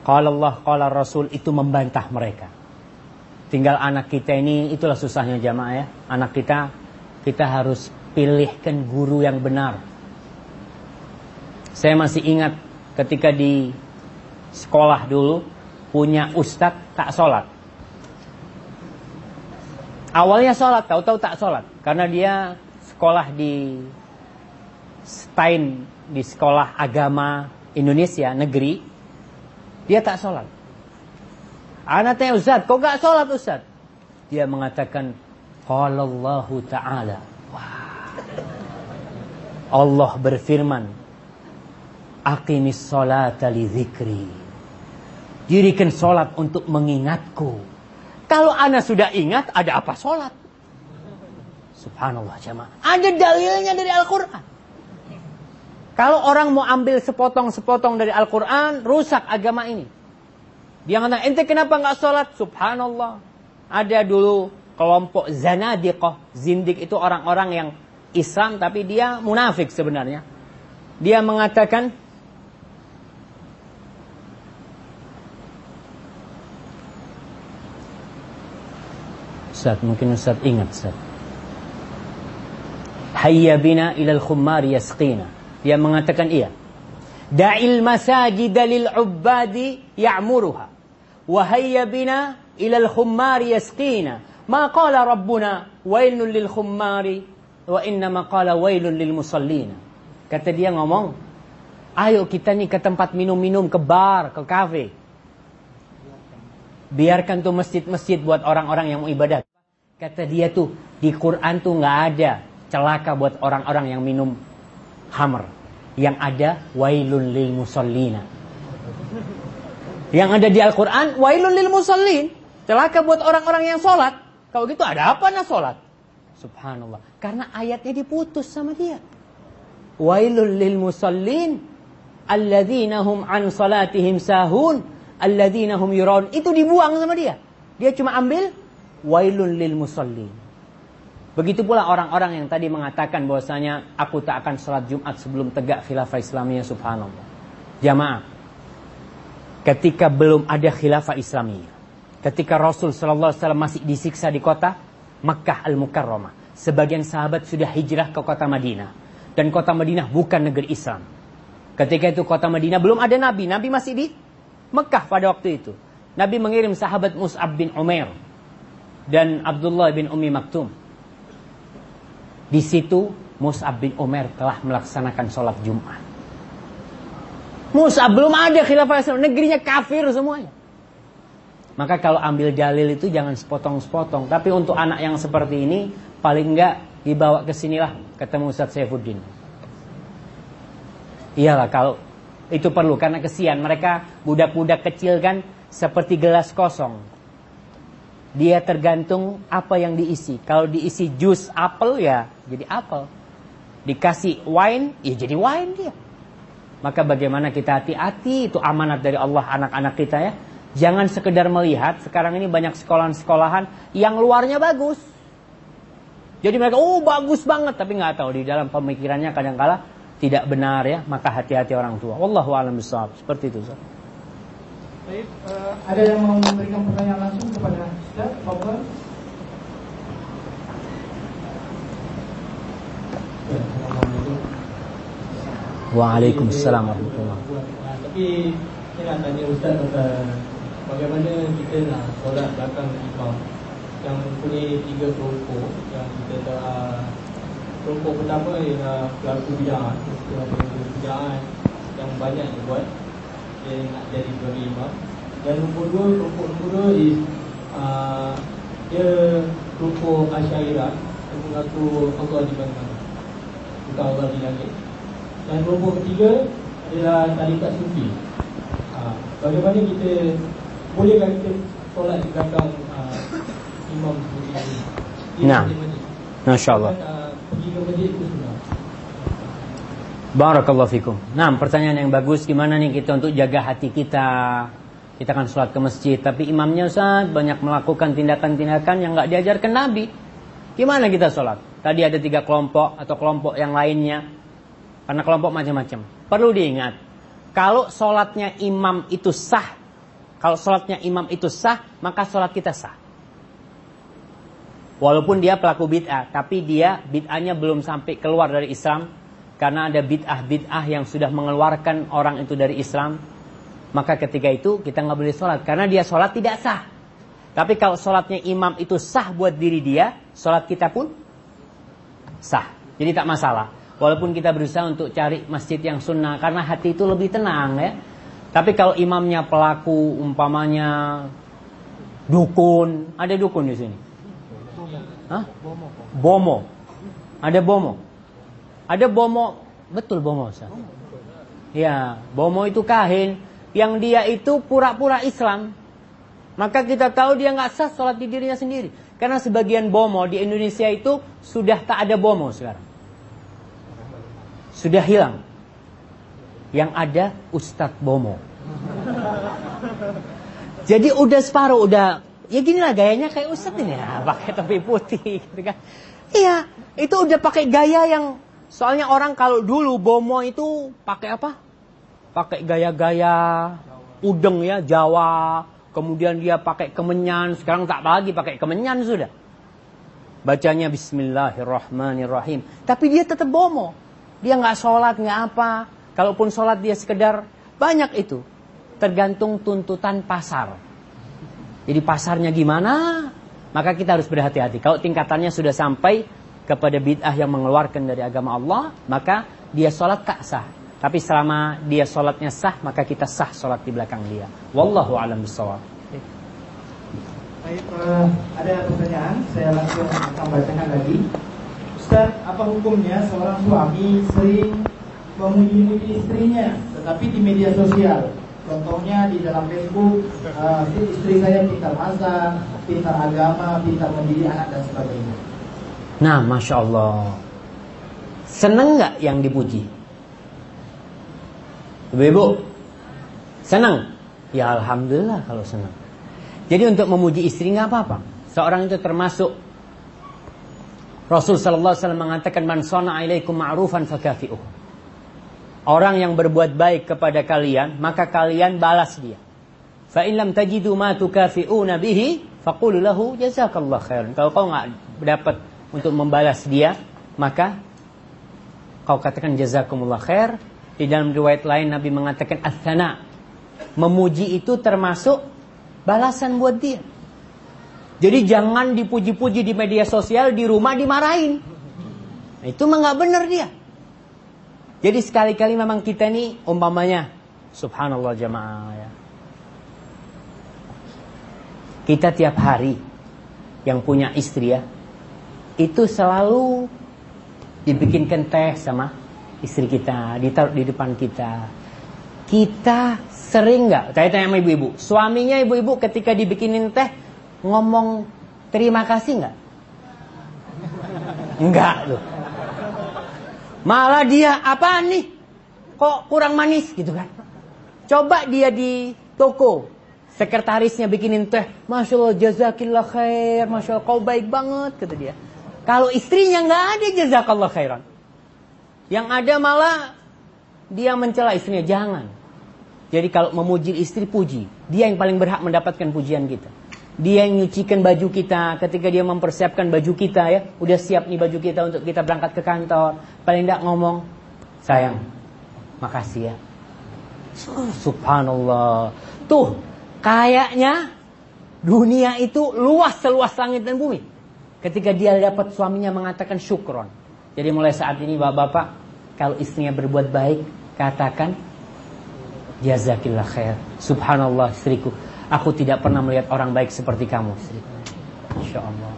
Qala Allah, qala Rasul itu membantah mereka Tinggal anak kita ini itulah susahnya jamaah ya. Anak kita kita harus pilihkan guru yang benar. Saya masih ingat ketika di sekolah dulu punya ustadz tak sholat. Awalnya sholat, tahu-tahu tak sholat. Karena dia sekolah di Stein, di sekolah agama Indonesia, negeri. Dia tak sholat. Anak tanya Ustaz, kok gak sholat Ustaz? Dia mengatakan, Allahu Ta'ala. Allah berfirman, Aqimis sholata li zikri. Dirikan sholat untuk mengingatku. Kalau anak sudah ingat, ada apa sholat? Subhanallah jamaah. Ada dalilnya dari Al-Quran. Kalau orang mau ambil sepotong-sepotong dari Al-Quran, rusak agama ini. Dia ngatakan, ente kenapa nggak sholat? Subhanallah. Ada dulu kelompok zanadiqah. Zindik itu orang-orang yang Islam tapi dia munafik sebenarnya. Dia mengatakan, Ustaz, mungkin Ustaz ingat Ustaz. Hayya bina ilal khummari yasqina. Dia mengatakan iya. Da'il masajid lil ubbadi ya'muruha. Wa hayya bina ilal khummari yasqina. Ma qala rabbuna wailun lil khummari wa innama qala wailun lil musallina. Kata dia ngomong, ayo kita nih ke tempat minum-minum, ke bar, ke kafe. Biarkan tuh masjid-masjid buat orang-orang yang mau ibadah. Kata dia tuh, di Quran tuh nggak ada celaka buat orang-orang yang minum hammer. Yang ada wailun lil musallina. Yang ada di Al-Quran, wailun lil musallin. Celaka buat orang-orang yang sholat. Kalau gitu ada apa nah sholat? Subhanallah. Karena ayatnya diputus sama dia. Wailul lil musallin. Alladzina hum an salatihim sahun. Alladzina hum yuraun. Itu dibuang sama dia. Dia cuma ambil wailun lil musallin. Begitu pula orang-orang yang tadi mengatakan bahwasanya aku tak akan sholat Jumat sebelum tegak khilafah Islamiyah subhanallah. Jamaah. Ketika belum ada khilafah Islamiyah. Ketika Rasul sallallahu alaihi wasallam masih disiksa di kota Makkah Al-Mukarramah. Sebagian sahabat sudah hijrah ke kota Madinah. Dan kota Madinah bukan negeri Islam. Ketika itu kota Madinah belum ada Nabi. Nabi masih di Mekah pada waktu itu. Nabi mengirim sahabat Mus'ab bin Umair. Dan Abdullah bin Umi Maktum. Di situ Mus'ab bin Umair telah melaksanakan sholat Jumat. Mus'ab belum ada khilafah Islam. Negerinya kafir semuanya. Maka kalau ambil dalil itu jangan sepotong-sepotong. Tapi untuk anak yang seperti ini, paling enggak dibawa ke sinilah ketemu Ustaz Saifuddin. Iyalah kalau itu perlu karena kesian mereka budak-budak kecil kan seperti gelas kosong. Dia tergantung apa yang diisi. Kalau diisi jus apel ya jadi apel. dikasih wine, ya jadi wine dia. Maka bagaimana kita hati-hati itu amanat dari Allah anak-anak kita ya. Jangan sekedar melihat, sekarang ini banyak sekolahan-sekolahan yang luarnya bagus. Jadi mereka, oh bagus banget, tapi nggak tahu di dalam pemikirannya kadang-kala tidak benar ya. Maka hati-hati orang tua. Wallahu a'lam bishawab. Seperti itu. Ustaz. Baik, eh, ada yang mau memberikan pertanyaan langsung kepada Ustaz? Assalamualaikum. Waalaikumsalam warahmatullahi Ah, Tapi saya nak tanya Ustaz tentang bagaimana kita nak solat belakang imam yang mempunyai tiga kelompok yang kita dah kelompok pertama ialah pelaku bid'ah kita ada bid'ah yang banyak yang nak jadi sebagai imam dan nombor dua kelompok nombor dua is uh, dia kelompok Asyairah yang mengaku Allah di mana bukan Allah di langit dan kelompok ketiga adalah tarikat sufi. Ha, bagaimana kita bolehkah kita solat di belakang uh, imam seperti ini? Nah. Masya Allah. Uh, pergi ke masjid itu sunnah. Barakallahu fikum. Nah, pertanyaan yang bagus gimana nih kita untuk jaga hati kita? Kita kan sholat ke masjid, tapi imamnya Ustaz banyak melakukan tindakan-tindakan yang nggak diajarkan Nabi. Gimana kita sholat? Tadi ada tiga kelompok atau kelompok yang lainnya. Karena kelompok macam-macam. Perlu diingat, kalau sholatnya imam itu sah, kalau sholatnya imam itu sah, maka sholat kita sah. Walaupun dia pelaku bid'ah, tapi dia bid'ahnya belum sampai keluar dari Islam karena ada bid'ah-bid'ah yang sudah mengeluarkan orang itu dari Islam. Maka ketika itu kita nggak boleh sholat karena dia sholat tidak sah. Tapi kalau sholatnya imam itu sah buat diri dia, sholat kita pun sah. Jadi tak masalah. Walaupun kita berusaha untuk cari masjid yang sunnah karena hati itu lebih tenang ya. Tapi kalau imamnya pelaku umpamanya dukun, ada dukun di sini. Hah? Bomo. Ada bomo. Ada bomo, betul bomo Ustaz. Ya, bomo itu kahin yang dia itu pura-pura Islam. Maka kita tahu dia nggak sah sholat di dirinya sendiri. Karena sebagian bomo di Indonesia itu sudah tak ada bomo sekarang. Sudah hilang. Yang ada Ustadz Bomo. (laughs) Jadi udah separuh, udah ya gini lah gayanya kayak Ustadz ini ya, pakai topi putih gitu kan. Iya, itu udah pakai gaya yang soalnya orang kalau dulu Bomo itu pakai apa? Pakai gaya-gaya udeng ya, Jawa. Kemudian dia pakai kemenyan, sekarang tak lagi pakai kemenyan sudah. Bacanya Bismillahirrahmanirrahim. Tapi dia tetap bomo. Dia nggak sholat, nggak apa. Kalaupun sholat dia sekedar banyak itu. Tergantung tuntutan pasar. Jadi pasarnya gimana? Maka kita harus berhati-hati. Kalau tingkatannya sudah sampai kepada bid'ah yang mengeluarkan dari agama Allah, maka dia sholat tak sah. Tapi selama dia sholatnya sah, maka kita sah sholat di belakang dia. Wallahu a'lam bishawab. Baik, eh, ada pertanyaan, saya langsung akan bacakan lagi. Ustaz, apa hukumnya seorang suami sering memuji-muji istrinya, tetapi di media sosial? Contohnya di dalam Facebook, eh, istri saya pintar masak, pintar agama, pintar mendidik anak dan sebagainya. Nah, masya Allah. Seneng nggak yang dipuji? Ibu-ibu, senang? Ya alhamdulillah kalau senang. Jadi untuk memuji istri nggak apa-apa. Seorang itu termasuk Rasul sallallahu alaihi wasallam mengatakan man sana'a ilaikum ma'rufan fakafi'uh. Orang yang berbuat baik kepada kalian, maka kalian balas dia. Fa in lam tajidu ma tukafi'una bihi, faqulu lahu jazakallah khairan. Kalau kau nggak dapat untuk membalas dia, maka kau katakan jazakumullah khair. Di dalam riwayat lain Nabi mengatakan athana. Memuji itu termasuk balasan buat dia. Jadi jangan dipuji-puji di media sosial, di rumah dimarahin. Nah, itu mah nggak benar dia. Jadi sekali-kali memang kita ini umpamanya, subhanallah jamaah ya. Kita tiap hari yang punya istri ya, itu selalu dibikinkan teh sama istri kita, ditaruh di depan kita. Kita sering nggak? Saya tanya sama ibu-ibu, suaminya ibu-ibu ketika dibikinin teh ngomong terima kasih nggak? Enggak tuh. Malah dia apa nih? Kok kurang manis gitu kan? Coba dia di toko. Sekretarisnya bikinin teh. Masya Allah jazakillah khair. Masya Allah kau baik banget kata dia. Kalau istrinya nggak ada jazakallah khairan. Yang ada malah dia mencela istrinya. Jangan. Jadi kalau memuji istri puji. Dia yang paling berhak mendapatkan pujian kita. Dia yang nyucikan baju kita ketika dia mempersiapkan baju kita ya. Udah siap nih baju kita untuk kita berangkat ke kantor. Paling tidak ngomong, sayang, makasih ya. Subhanallah. Tuh, kayaknya dunia itu luas seluas langit dan bumi. Ketika dia dapat suaminya mengatakan syukron. Jadi mulai saat ini bapak-bapak, kalau istrinya berbuat baik, katakan jazakillah khair. Subhanallah istriku. Aku tidak pernah melihat orang baik seperti kamu istriku. Insya Allah.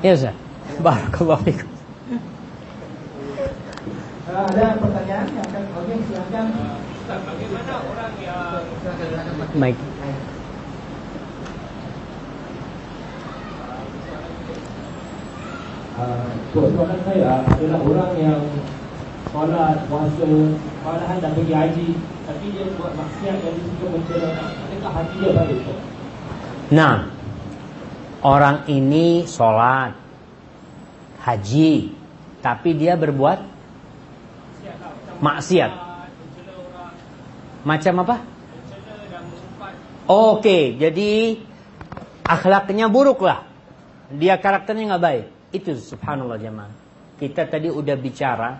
Ya Ustaz. Barakallahu fikum. Ada pertanyaan yang akan oke silakan. Baik. Uh, soalan saya adalah orang yang solat, puasa, malahan dah pergi haji tapi dia buat maksiat yang dia suka mencela adakah hati dia baik? Nah, orang ini sholat, haji, tapi dia berbuat maksiat. Macam apa? Oke, jadi akhlaknya buruk lah. Dia karakternya nggak baik. Itu subhanallah jemaah. Kita tadi udah bicara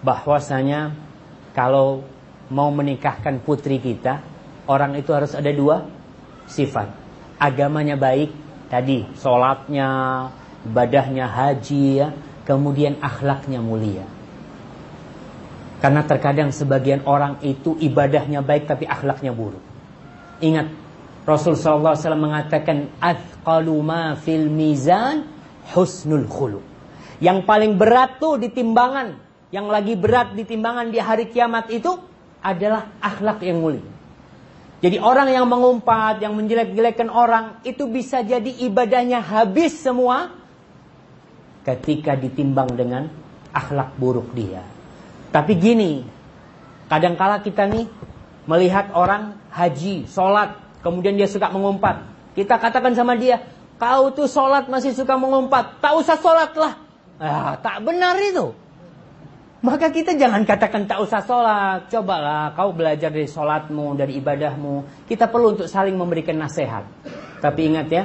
bahwasanya kalau mau menikahkan putri kita, orang itu harus ada dua sifat. Agamanya baik, tadi sholatnya, ibadahnya haji ya, kemudian akhlaknya mulia. Karena terkadang sebagian orang itu ibadahnya baik tapi akhlaknya buruk. Ingat Rasulullah SAW mengatakan athqalu ma fil mizan husnul khuluq. Yang paling berat tuh di timbangan, yang lagi berat di timbangan di hari kiamat itu adalah akhlak yang mulia. Jadi orang yang mengumpat, yang menjelek-jelekan orang itu bisa jadi ibadahnya habis semua ketika ditimbang dengan akhlak buruk dia. Tapi gini, kadangkala kita nih melihat orang haji, sholat, kemudian dia suka mengumpat. Kita katakan sama dia, kau tuh sholat masih suka mengumpat, tak usah sholat lah. Ah, tak benar itu. Maka kita jangan katakan tak usah sholat. Cobalah kau belajar dari sholatmu, dari ibadahmu. Kita perlu untuk saling memberikan nasihat. Tapi ingat ya,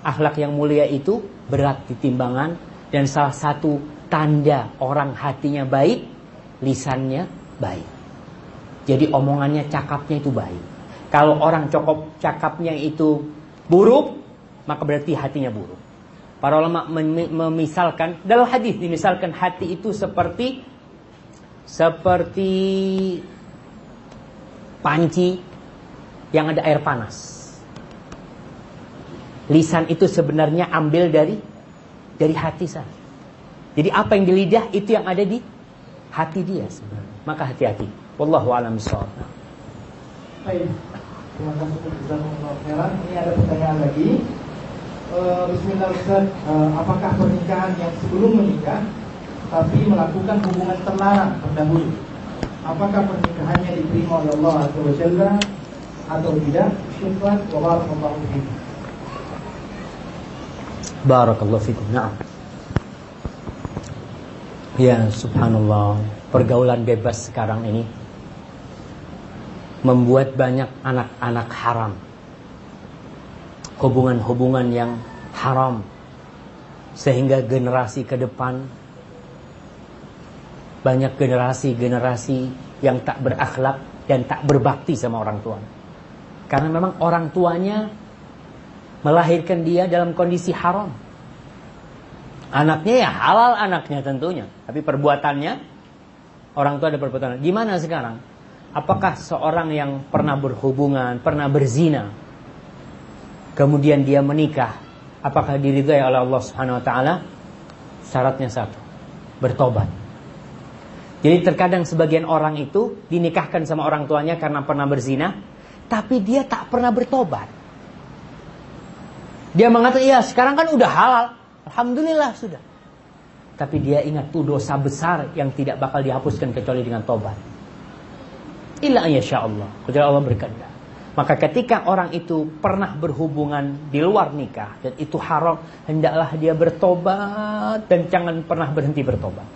akhlak yang mulia itu berat di timbangan. Dan salah satu tanda orang hatinya baik, lisannya baik. Jadi omongannya, cakapnya itu baik. Kalau orang cokop cakapnya itu buruk, maka berarti hatinya buruk. Para ulama memisalkan dalam hadis dimisalkan hati itu seperti seperti panci yang ada air panas. Lisan itu sebenarnya ambil dari dari hati saya. Jadi apa yang di lidah itu yang ada di hati dia sebenarnya. Maka hati-hati. Wallahu a'lam bishawab. Baik. Terima kasih. Ini ada pertanyaan lagi. Eh, Bismillah Ustaz, Eh, apakah pernikahan yang sebelum menikah tapi melakukan hubungan terlarang terdahulu, apakah pernikahannya diterima oleh Allah Jalla atau tidak? Syukran wa barakallahu. Barakallahu. Naam. Ya, subhanallah. Pergaulan bebas sekarang ini membuat banyak anak-anak haram. Hubungan-hubungan yang haram sehingga generasi ke depan banyak generasi-generasi yang tak berakhlak dan tak berbakti sama orang tua. Karena memang orang tuanya melahirkan dia dalam kondisi haram. Anaknya ya halal anaknya tentunya, tapi perbuatannya orang tua ada perbuatan. Gimana sekarang? Apakah seorang yang pernah berhubungan, pernah berzina, kemudian dia menikah, apakah diridhai oleh Allah Subhanahu wa taala? Syaratnya satu, bertobat. Jadi terkadang sebagian orang itu dinikahkan sama orang tuanya karena pernah berzina, tapi dia tak pernah bertobat. Dia mengatakan, iya sekarang kan udah halal. Alhamdulillah sudah. Tapi dia ingat itu dosa besar yang tidak bakal dihapuskan kecuali dengan tobat. Illa ya Allah. Kecuali Allah berkehendak. Maka ketika orang itu pernah berhubungan di luar nikah dan itu haram, hendaklah dia bertobat dan jangan pernah berhenti bertobat.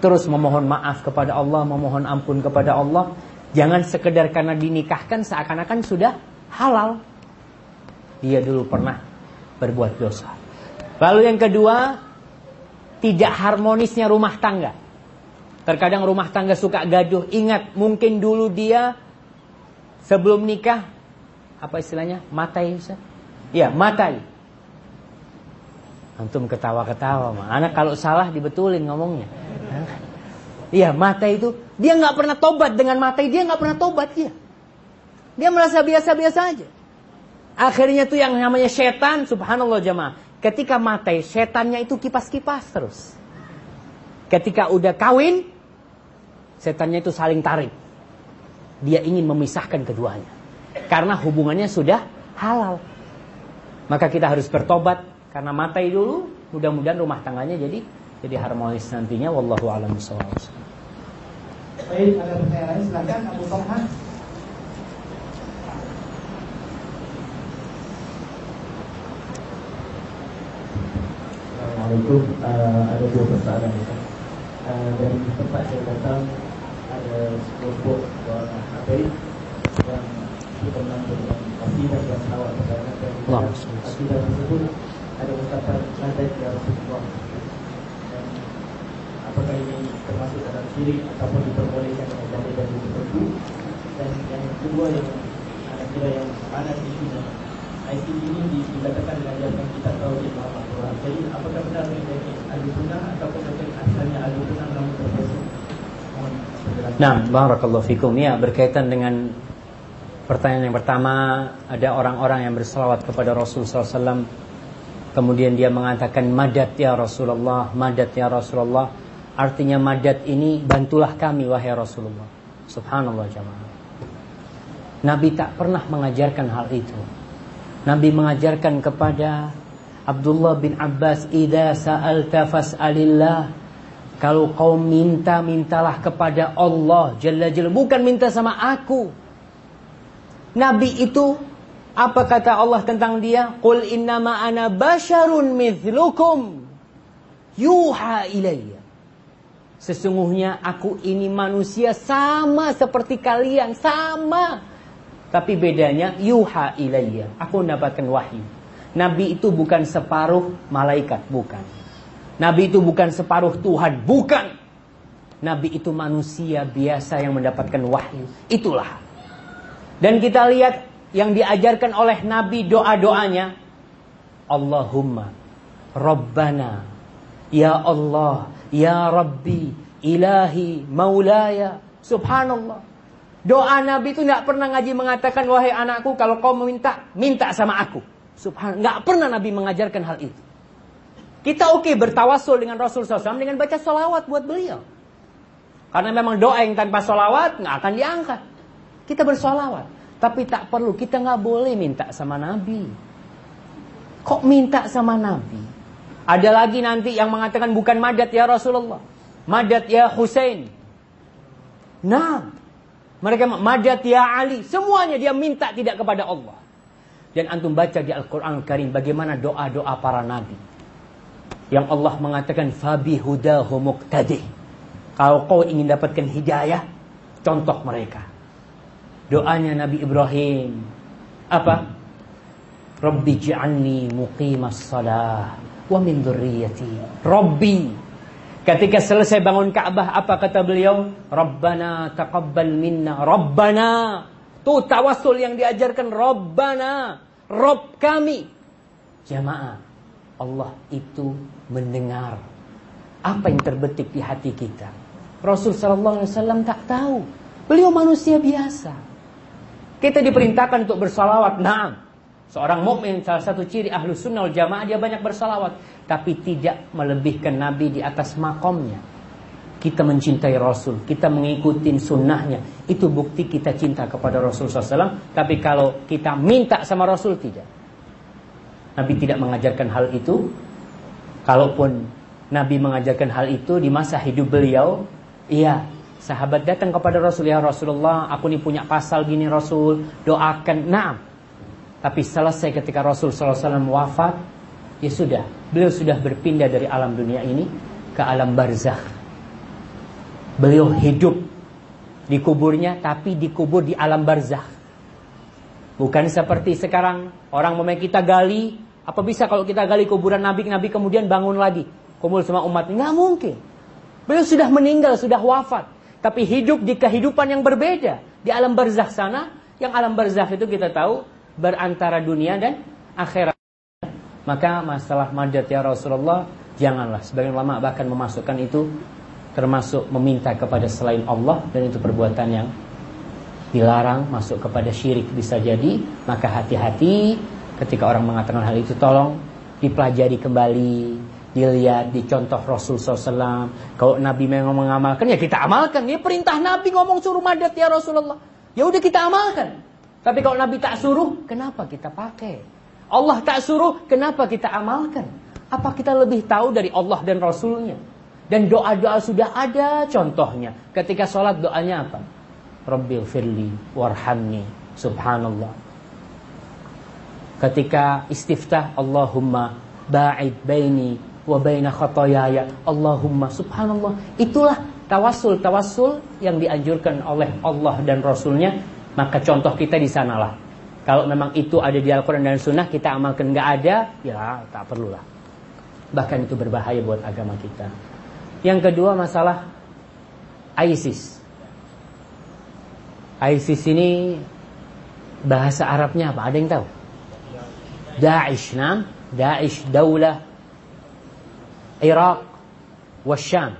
Terus memohon maaf kepada Allah, memohon ampun kepada Allah. Jangan sekedar karena dinikahkan seakan-akan sudah halal. Dia dulu pernah berbuat dosa. Lalu yang kedua, tidak harmonisnya rumah tangga. Terkadang rumah tangga suka gaduh. Ingat, mungkin dulu dia sebelum nikah apa istilahnya? Matai Ustaz? Ya, matai. Antum ketawa-ketawa, anak kalau salah dibetulin ngomongnya. Iya, matai itu dia nggak pernah tobat dengan matai dia nggak pernah tobat dia. Dia merasa biasa-biasa aja. Akhirnya tuh yang namanya setan, subhanallah jemaah. Ketika matai, setannya itu kipas-kipas terus. Ketika udah kawin, setannya itu saling tarik dia ingin memisahkan keduanya. Karena hubungannya sudah halal. Maka kita harus bertobat karena matai dulu, mudah-mudahan rumah tangganya jadi jadi harmonis nantinya wallahu a'lam bishawab. Baik, ada pertanyaan lain silakan Abu Talha. Assalamualaikum. Uh, ada dua persoalan. Uh, dari tempat saya datang sekelompok orang Habib yang kita menanggung dengan kasidah dan salawat kepada Nabi dan kasidah tersebut ada ucapan nadat ya Rasulullah dan apakah ini termasuk dalam syirik ataupun diperbolehkan dengan dalil-dalil tertentu dan yang kedua yang anak kira yang panas isunya ICT ini dikatakan mengajarkan kita tahu di Muhammad Jadi apakah benar ini Al-Sunnah ataupun asalnya Al-Sunnah namun terpesong Nah, barakallahu fikum. Ya, berkaitan dengan pertanyaan yang pertama, ada orang-orang yang berselawat kepada Rasul SAW. Kemudian dia mengatakan, Madat ya Rasulullah, Madat ya Rasulullah. Artinya madat ini, bantulah kami wahai Rasulullah. Subhanallah jamaah. Nabi tak pernah mengajarkan hal itu. Nabi mengajarkan kepada Abdullah bin Abbas, Ida sa'alta fas'alillah. Kalau kau minta, mintalah kepada Allah Jalla Jalla. Bukan minta sama aku. Nabi itu, apa kata Allah tentang dia? Qul innama ana basharun mithlukum. Yuha ilayya. Sesungguhnya aku ini manusia sama seperti kalian. Sama. Tapi bedanya yuha ilayya. Aku mendapatkan wahyu. Nabi itu bukan separuh malaikat. Bukan. Nabi itu bukan separuh Tuhan, bukan. Nabi itu manusia biasa yang mendapatkan wahyu. Itulah. Dan kita lihat yang diajarkan oleh Nabi doa-doanya. Allahumma Rabbana Ya Allah Ya Rabbi Ilahi Maulaya Subhanallah Doa Nabi itu tidak pernah ngaji mengatakan Wahai anakku kalau kau meminta Minta sama aku Subhanallah Nggak pernah Nabi mengajarkan hal itu kita oke okay bertawasul dengan Rasul SAW dengan baca solawat buat beliau. Karena memang doa yang tanpa solawat nggak akan diangkat. Kita bersolawat. Tapi tak perlu, kita nggak boleh minta sama Nabi. Kok minta sama Nabi? Ada lagi nanti yang mengatakan bukan madat ya Rasulullah. Madat ya Hussein. Nah, mereka madat ya Ali. Semuanya dia minta tidak kepada Allah. Dan antum baca di Al-Quran Karim bagaimana doa-doa para nabi yang Allah mengatakan fabi hudahu muqtadi. Kalau kau ingin dapatkan hidayah, contoh mereka. Doanya Nabi Ibrahim apa? Rabbi ja'alni muqimas salah wa min dzurriyyati. Rabbi Ketika selesai bangun Ka'bah apa kata beliau? Rabbana taqabbal minna. Rabbana. Tuh tawasul yang diajarkan Rabbana. Rob kami. Jamaah. Allah itu mendengar apa yang terbetik di hati kita. Rasul sallallahu alaihi wasallam tak tahu. Beliau manusia biasa. Kita diperintahkan untuk bersalawat. Nah, seorang mukmin salah satu ciri ahlu sunnah jamaah dia banyak bersalawat, tapi tidak melebihkan Nabi di atas makomnya. Kita mencintai Rasul, kita mengikuti sunnahnya. Itu bukti kita cinta kepada Rasul SAW. Tapi kalau kita minta sama Rasul, tidak. Nabi tidak mengajarkan hal itu. Kalaupun Nabi mengajarkan hal itu di masa hidup beliau. Iya, sahabat datang kepada Rasul ya Rasulullah, aku ini punya pasal gini Rasul, doakan. Nah, tapi selesai ketika Rasul SAW wafat, ya sudah, beliau sudah berpindah dari alam dunia ini ke alam barzakh. Beliau hidup di kuburnya, tapi dikubur di alam barzakh. Bukan seperti sekarang orang mau kita gali, apa bisa kalau kita gali kuburan Nabi, Nabi kemudian bangun lagi, kumpul sama umat? Nggak mungkin. Beliau sudah meninggal, sudah wafat, tapi hidup di kehidupan yang berbeda di alam barzakh sana. Yang alam barzakh itu kita tahu berantara dunia dan akhirat. Maka masalah madat ya Rasulullah, janganlah. Sebagian ulama bahkan memasukkan itu termasuk meminta kepada selain Allah dan itu perbuatan yang dilarang masuk kepada syirik bisa jadi maka hati-hati ketika orang mengatakan hal itu tolong dipelajari kembali dilihat dicontoh Rasul SAW kalau Nabi memang mengamalkan ya kita amalkan. Ya perintah Nabi ngomong suruh madat ya Rasulullah. Ya udah kita amalkan. Tapi kalau Nabi tak suruh kenapa kita pakai? Allah tak suruh kenapa kita amalkan? Apa kita lebih tahu dari Allah dan Rasulnya? Dan doa-doa sudah ada contohnya. Ketika sholat doanya apa? Rabbil firli warhamni subhanallah. Ketika istiftah Allahumma ba'id baini wa baina khatayaya Allahumma subhanallah. Itulah tawasul tawasul yang dianjurkan oleh Allah dan Rasulnya. Maka contoh kita di sanalah. Kalau memang itu ada di Al-Quran dan Sunnah kita amalkan nggak ada, ya tak perlulah. Bahkan itu berbahaya buat agama kita. Yang kedua masalah ISIS. ISIS ini bahasa Arabnya apa? Ada yang tahu? Daesh, nam? Daesh daulah Iraq wasyam.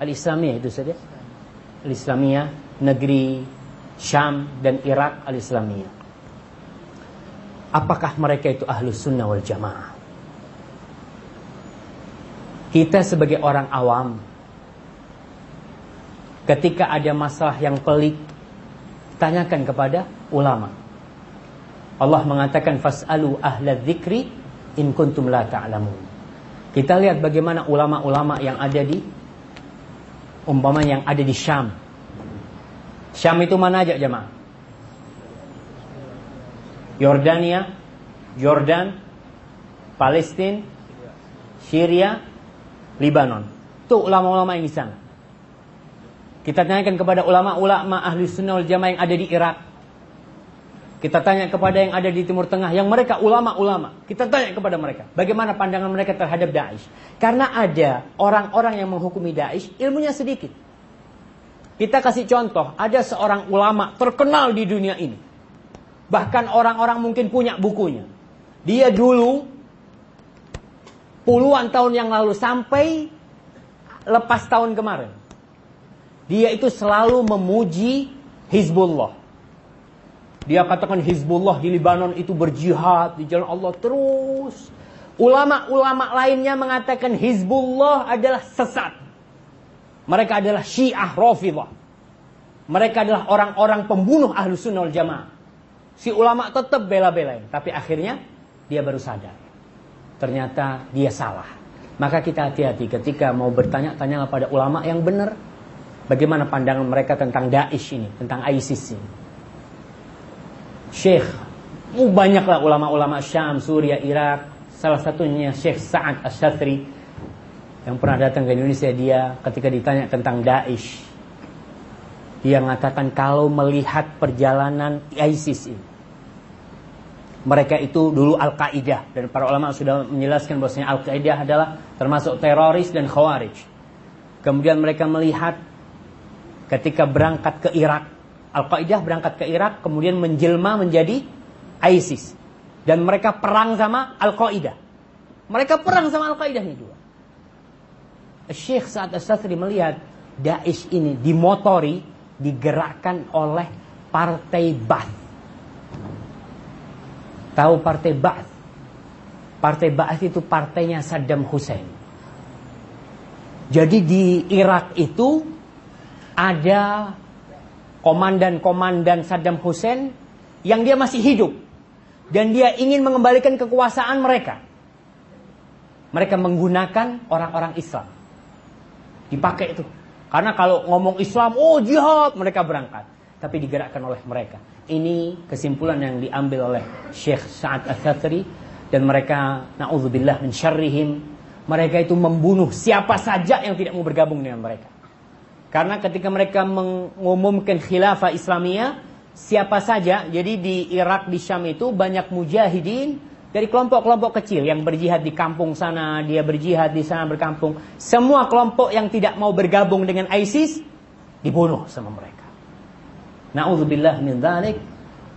Al-Islamiyah itu saja. Al-Islamiyah negeri Syam dan Irak al-Islamiyah. Apakah mereka itu ahlu sunnah wal jamaah? Kita sebagai orang awam Ketika ada masalah yang pelik Tanyakan kepada ulama. Allah mengatakan fasalu ahla dzikri in kuntum la ta'lamun. Kita lihat bagaimana ulama-ulama yang ada di umpama yang ada di Syam. Syam itu mana aja jemaah? Yordania, Jordan, Palestina, Syria, Libanon. Itu ulama-ulama yang di sana. Kita tanyakan kepada ulama-ulama ahli sunnah wal jamaah yang ada di Irak. Kita tanya kepada yang ada di Timur Tengah, yang mereka ulama-ulama. Kita tanya kepada mereka, bagaimana pandangan mereka terhadap Daesh. Karena ada orang-orang yang menghukumi Daesh, ilmunya sedikit. Kita kasih contoh, ada seorang ulama terkenal di dunia ini. Bahkan orang-orang mungkin punya bukunya. Dia dulu, puluhan tahun yang lalu, sampai lepas tahun kemarin dia itu selalu memuji Hizbullah. Dia katakan Hizbullah di Libanon itu berjihad di jalan Allah terus. Ulama-ulama lainnya mengatakan Hizbullah adalah sesat. Mereka adalah Syiah Rafidah. Mereka adalah orang-orang pembunuh ahlu sunnah jamaah. Si ulama tetap bela-belain. Tapi akhirnya dia baru sadar. Ternyata dia salah. Maka kita hati-hati ketika mau bertanya, tanya pada ulama yang benar. Bagaimana pandangan mereka tentang Daesh ini, tentang ISIS ini. Syekh, oh banyaklah ulama-ulama Syam, Suria, Irak. Salah satunya Syekh Sa'ad Asyatri yang pernah datang ke Indonesia dia ketika ditanya tentang Daesh. Dia mengatakan kalau melihat perjalanan ISIS ini. Mereka itu dulu Al-Qaeda dan para ulama sudah menjelaskan bahwasanya Al-Qaeda adalah termasuk teroris dan khawarij. Kemudian mereka melihat ketika berangkat ke Irak. Al-Qaeda berangkat ke Irak kemudian menjelma menjadi ISIS. Dan mereka perang sama Al-Qaeda. Mereka perang sama Al-Qaeda ini dua. Syekh saat As-Satri melihat Daesh ini dimotori, digerakkan oleh partai Ba'ath. Tahu partai Ba'ath? Partai Ba'ath itu partainya Saddam Hussein. Jadi di Irak itu ada komandan-komandan Saddam Hussein yang dia masih hidup dan dia ingin mengembalikan kekuasaan mereka. Mereka menggunakan orang-orang Islam. Dipakai itu. Karena kalau ngomong Islam, oh jihad, mereka berangkat. Tapi digerakkan oleh mereka. Ini kesimpulan yang diambil oleh Syekh Sa'ad Al-Khatri. Dan mereka, na'udzubillah min syarrihim. Mereka itu membunuh siapa saja yang tidak mau bergabung dengan mereka. Karena ketika mereka mengumumkan khilafah Islamiyah, siapa saja, jadi di Irak, di Syam itu banyak mujahidin dari kelompok-kelompok kecil yang berjihad di kampung sana, dia berjihad di sana berkampung. Semua kelompok yang tidak mau bergabung dengan ISIS dibunuh sama mereka. Nauzubillah min dzalik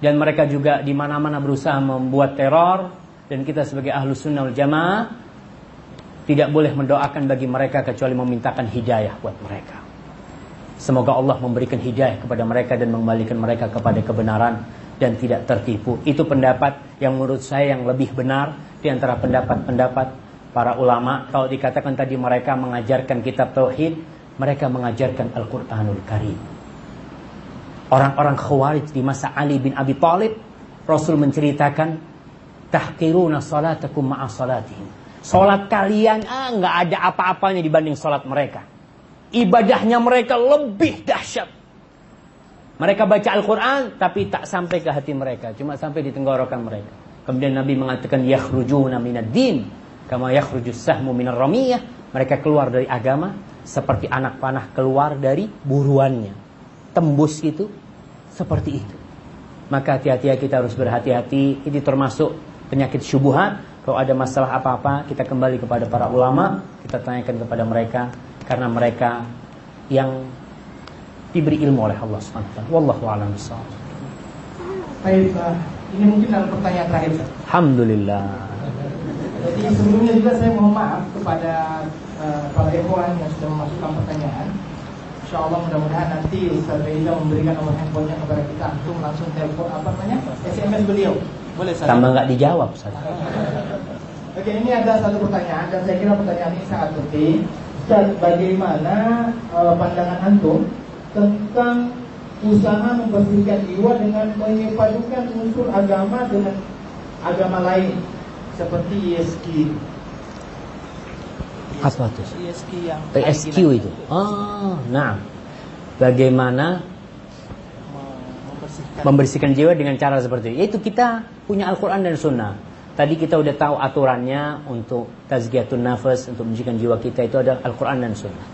dan mereka juga di mana-mana berusaha membuat teror dan kita sebagai ahlu sunnah wal jamaah tidak boleh mendoakan bagi mereka kecuali memintakan hidayah buat mereka. Semoga Allah memberikan hidayah kepada mereka dan mengembalikan mereka kepada kebenaran dan tidak tertipu. Itu pendapat yang menurut saya yang lebih benar di antara pendapat-pendapat para ulama. Kalau dikatakan tadi mereka mengajarkan kitab tauhid, mereka mengajarkan Al-Qur'anul Karim. Orang-orang Khawarij di masa Ali bin Abi Thalib, Rasul menceritakan tahqiruna salatakum ma'a salatihim. Salat kalian ah nggak ada apa-apanya dibanding salat mereka. Ibadahnya mereka lebih dahsyat mereka baca Al-Quran tapi tak sampai ke hati mereka. Cuma sampai di tenggorokan mereka. Kemudian Nabi mengatakan yakhrujuna minad din. Kama yakhrujus sahmu minar ramiyah. Mereka keluar dari agama seperti anak panah keluar dari buruannya. Tembus itu seperti itu. Maka hati-hati kita harus berhati-hati. Ini termasuk penyakit syubuhat. Kalau ada masalah apa-apa kita kembali kepada para ulama. Kita tanyakan kepada mereka. Karena mereka yang diberi ilmu oleh Allah SWT. Wallahu a'lam bishawab. Baik, ini mungkin dalam pertanyaan terakhir. Ustaz. Alhamdulillah. Jadi sebelumnya juga saya mohon maaf kepada uh, para ikhwan yang sudah memasukkan pertanyaan. Insya Allah mudah-mudahan nanti Ustaz Reza memberikan nomor handphonenya kepada kita untuk langsung telepon apa namanya SMS beliau. Boleh saya? Tambah nggak dijawab, Ustaz. Oke, ini ada satu pertanyaan dan saya kira pertanyaan ini sangat penting. Ustaz, bagaimana uh, pandangan antum tentang usaha membersihkan jiwa dengan menyepadukan unsur agama dengan agama lain seperti ESQ. Apa tuh? ESQ yang PSQ itu. Oh, nah. Bagaimana membersihkan membersihkan jiwa dengan cara seperti itu? Yaitu kita punya Al-Quran dan Sunnah. Tadi kita udah tahu aturannya untuk tazkiyatun nafas, untuk membersihkan jiwa kita itu ada Al-Quran dan Sunnah.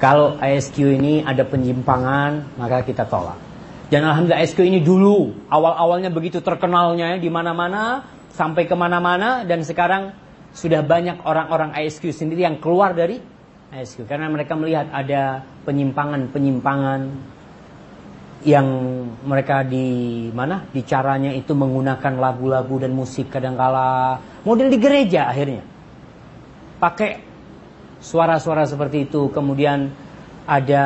Kalau ISQ ini ada penyimpangan, maka kita tolak. Dan alhamdulillah ISQ ini dulu awal-awalnya begitu terkenalnya di mana-mana sampai ke mana-mana dan sekarang sudah banyak orang-orang ISQ sendiri yang keluar dari ISQ karena mereka melihat ada penyimpangan-penyimpangan yang mereka di mana? Di caranya itu menggunakan lagu-lagu dan musik kadangkala model di gereja akhirnya. Pakai suara-suara seperti itu. Kemudian ada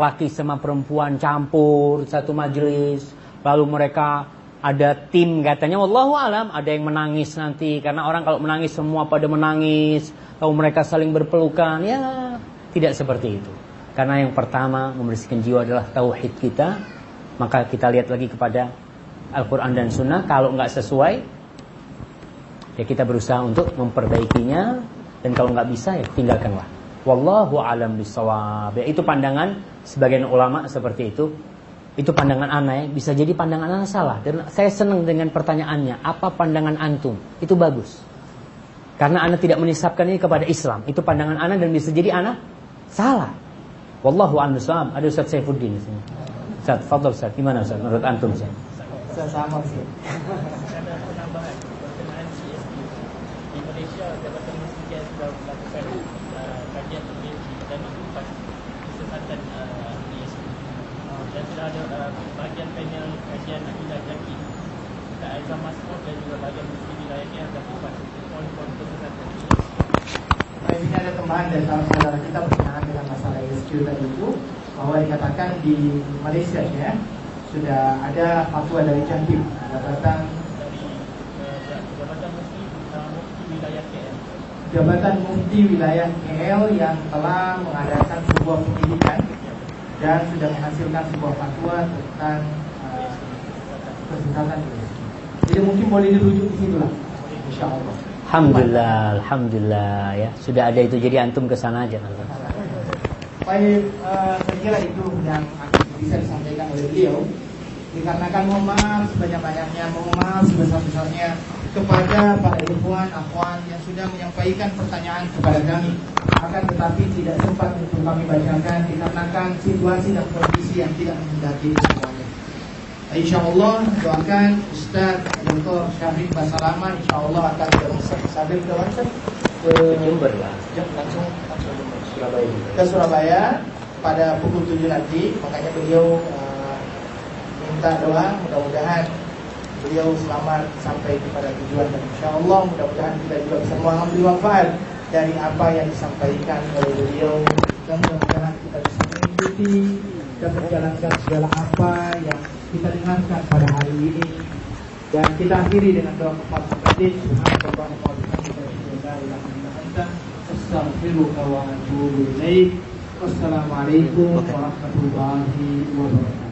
laki sama perempuan campur satu majelis. Lalu mereka ada tim katanya wallahu alam ada yang menangis nanti. Karena orang kalau menangis semua pada menangis. Lalu mereka saling berpelukan ya tidak seperti itu karena yang pertama membersihkan jiwa adalah tauhid kita maka kita lihat lagi kepada Al-Quran dan Sunnah kalau nggak sesuai ya kita berusaha untuk memperbaikinya dan kalau nggak bisa ya tinggalkanlah. Wallahu alam bisawab. Ya, itu pandangan sebagian ulama seperti itu. Itu pandangan aneh, bisa jadi pandangan anak salah. Dan saya senang dengan pertanyaannya, apa pandangan antum? Itu bagus. Karena anak tidak menisabkan ini kepada Islam. Itu pandangan anak dan bisa jadi anak salah. Wallahu a'lam bishawab. Ada Ustaz Saifuddin di sini. Ustaz, fadhil Ustaz. Gimana Ustaz menurut antum Ustaz? Saya sama sih. Ada penambahan berkenaan di Malaysia Jabatan Muslimat sudah melakukan uh, kajian lebih dan uh, DSP dan sudah ada uh, bahagian panel kajian akidah jaki Masmud dan juga muslim wilayahnya melakukan poin-poin kesempatan Nah, ini ada tambahan dari saudara kita berkenaan dengan masalah ESQ tadi itu bahwa dikatakan di Malaysia ya sudah ada fatwa dari Jantim Jabatan uh, Jabatan Mufti Wilayah KL yang telah mengadakan sebuah pendidikan dan sudah menghasilkan sebuah fatwa tentang uh, kesesatan ESQ. Jadi mungkin boleh dirujuk di situ lah, insya Allah. Alhamdulillah, alhamdulillah ya. Sudah ada itu jadi antum ke sana aja nanti. Baik, eh, saya kira itu yang bisa disampaikan oleh beliau. Dikarenakan mohon maaf sebanyak-banyaknya, mohon maaf sebesar-besarnya kepada para ikhwan, akhwan yang sudah menyampaikan pertanyaan kepada kami. Akan tetapi tidak sempat untuk kami bacakan dikarenakan situasi dan kondisi yang tidak menghendaki semuanya. Insya Allah doakan Ustaz Dr. Syahid Basalama Insya Allah akan sambil ke mana? Ke Jember lah. langsung langsung Surabaya. Ke Surabaya pada pukul 7 nanti, makanya beliau uh, minta doa mudah-mudahan beliau selamat sampai kepada tujuan dan insya Allah mudah-mudahan kita juga bisa mengambil manfaat dari apa yang disampaikan oleh beliau dan mudah-mudahan kita bisa mengikuti dan menjalankan segala apa yang kita dengarkan pada hari ini dan kita akhiri dengan doa kepada Subhanallahi wa bihamdihi Astaghfiruka wa atubu ilaik. Wassalamualaikum warahmatullahi wabarakatuh.